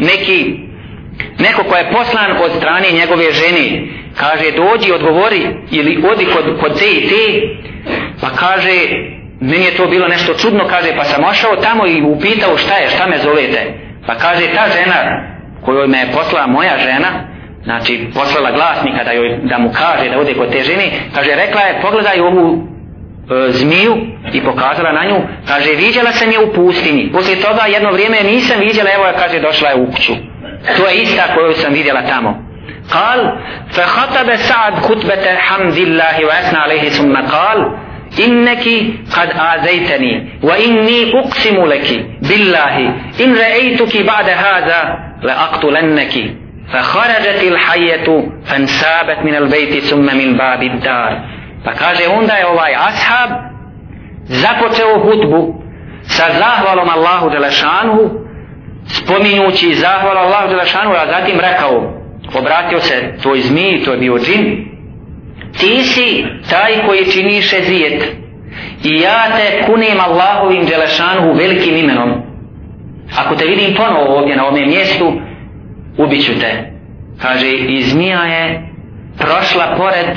neki neko ko je poslan od strane njegove žene. Kaže dođi odgovori ili odi kod, kod te i te. Pa kaže meni je to bilo nešto čudno kaže pa sam ošao tamo i upitao šta je šta me zovete. Pa kaže ta žena koju me je poslala moja žena znači poslala glasnika da, joj, da mu kaže da ode kod te žene kaže rekla je pogledaj ovu e, zmiju i pokazala na nju kaže viđala sam je u pustinji poslije toga jedno vrijeme nisam viđala evo je kaže došla je u kuću to je ista koju sam vidjela tamo قال فخطب سعد خطبة حمد الله وأثنى عليه ثم قال إنك قد آذيتني وإني أقسم لك بالله إن رأيتك بعد هذا لأقتلنك فخرجت الحية فانسابت من البيت ثم من باب الدار فكاجه onda je ovaj ashab započeo hutbu sa zahvalom Allahu Đelešanuhu spominjući zahval Allahu Đelešanuhu a zatim rekao obratio se tvoj zmiji, to je bio džin, ti si taj koji činiše zijet i ja te kunim Allahovim dželešanuhu velikim imenom. Ako te vidim ponovo ovdje na ovom mjestu, ubiću te. Kaže, i zmija je prošla pored,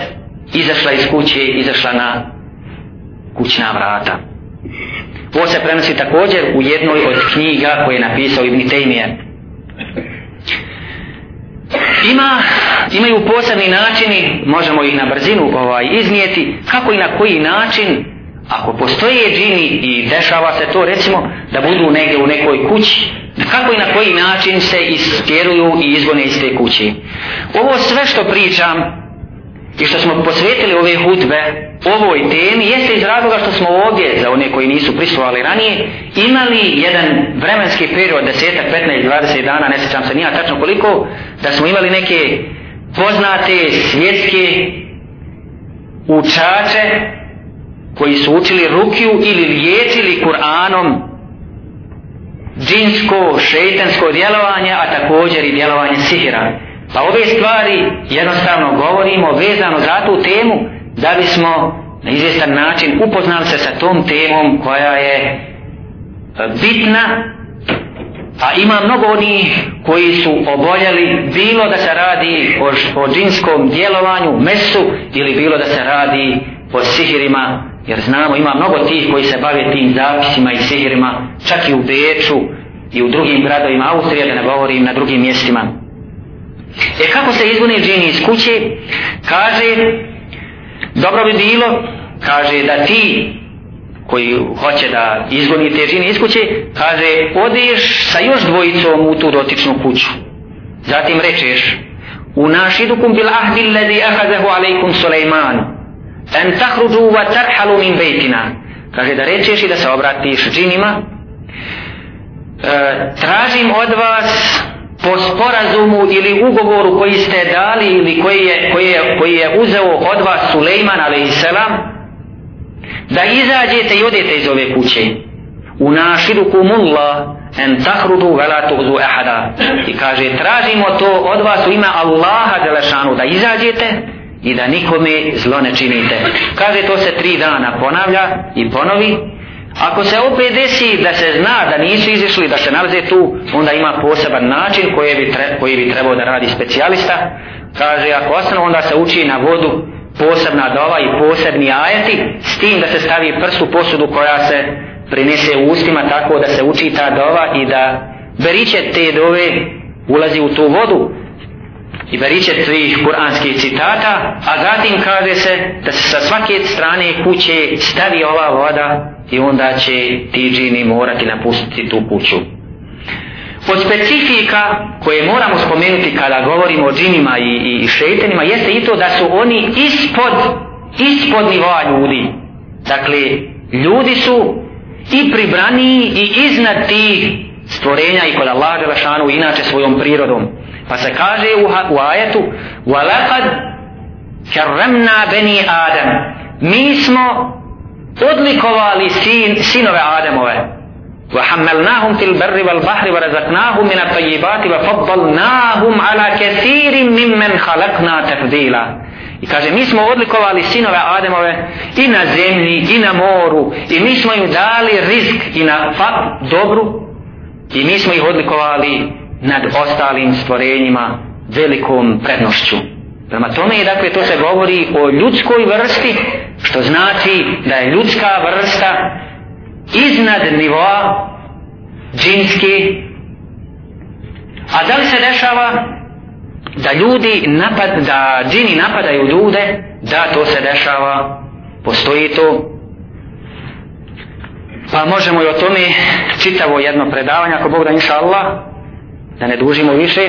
izašla iz kuće, izašla na kućna vrata. Ovo se prenosi također u jednoj od knjiga koje je napisao Ibn Tejmije. ima, imaju posebni načini, možemo ih na brzinu ovaj, iznijeti, kako i na koji način, ako postoje džini i dešava se to recimo, da budu negdje u nekoj kući, kako i na koji način se istjeruju i izgone iz te kući. Ovo sve što pričam, i što smo posvetili ove hudbe ovoj temi jeste iz razloga što smo ovdje za one koji nisu pristovali ranije imali jedan vremenski period 10, 15, 20 dana ne sećam se nija tačno koliko da smo imali neke poznate svjetske učače koji su učili rukiju ili liječili Kur'anom džinsko, šeitansko djelovanje a također i djelovanje sihira. Pa ove stvari jednostavno govorimo vezano za tu temu da bismo na izvjestan način upoznali se sa tom temom koja je e, bitna a ima mnogo onih koji su oboljeli bilo da se radi o, o džinskom djelovanju, mesu ili bilo da se radi o sihirima jer znamo ima mnogo tih koji se bave tim zapisima i sihirima čak i u Beču i u drugim gradovima Austrije da ne govorim na drugim mjestima E kako se izgune džini iz kuće? Kaže, dobro bi bilo, kaže da ti koji hoće da izgoni te džini iz kuće, kaže, odeš sa još dvojicom u tu dotičnu kuću. Zatim rečeš, u našidukum bil ahdi ledi ahazahu alaikum Suleiman, en tahruđu wa tarhalu min bejtina. Kaže da rečeš i da se obratiš džinima, e, tražim od vas po sporazumu ili ugovoru koji ste dali ili koji je, koji je, koji je uzeo od vas Sulejman a.s. da izađete i odete iz ove kuće u našidu kumulla en tahrudu vela tuhzu ahada i kaže tražimo to od vas u ime Allaha Đelešanu da izađete i da nikome zlo ne činite. Kaže to se tri dana ponavlja i ponovi. Ako se opet desi da se zna da nisu izišli, da se nalaze tu, onda ima poseban način koji bi, tre, koji bi trebao da radi specijalista. Kaže, ako ostanu, onda se uči na vodu posebna dova i posebni ajeti, s tim da se stavi prst u posudu koja se prinese u ustima, tako da se uči ta dova i da beriće te dove ulazi u tu vodu i beriće svih kuranskih citata, a zatim kaže se da se sa svake strane kuće stavi ova voda i onda će ti džini morati napustiti tu kuću. Od specifika koje moramo spomenuti kada govorimo o džinima i, i šeitenima jeste i to da su oni ispod, ispod nivoa ljudi. Dakle, ljudi su i pribraniji i iznad tih stvorenja i kod Allah Đelešanu inače svojom prirodom. Pa se kaže u, u ajetu وَلَقَدْ كَرَّمْنَا بَنِي آدَمَ Mi smo odlikovali sin, sinove Ademove وحملناهم في البر والبحر ورزقناهم من الطيبات وفضلناهم على كثير ممن خلقنا تفضيلا I kaže, mi smo odlikovali sinove Ademove i na zemlji, i na moru, i mi smo im dali rizk i na fat dobru, i mi smo ih odlikovali nad ostalim stvorenjima velikom prednošću. Prema tome je dakle to se govori o ljudskoj vrsti, što znači da je ljudska vrsta iznad nivoa džinski. A da li se dešava da ljudi napad, da džini napadaju ljude, da to se dešava, postoji to. Pa možemo i o tome čitavo jedno predavanje, ako Bog da inša Allah, da ne dužimo više.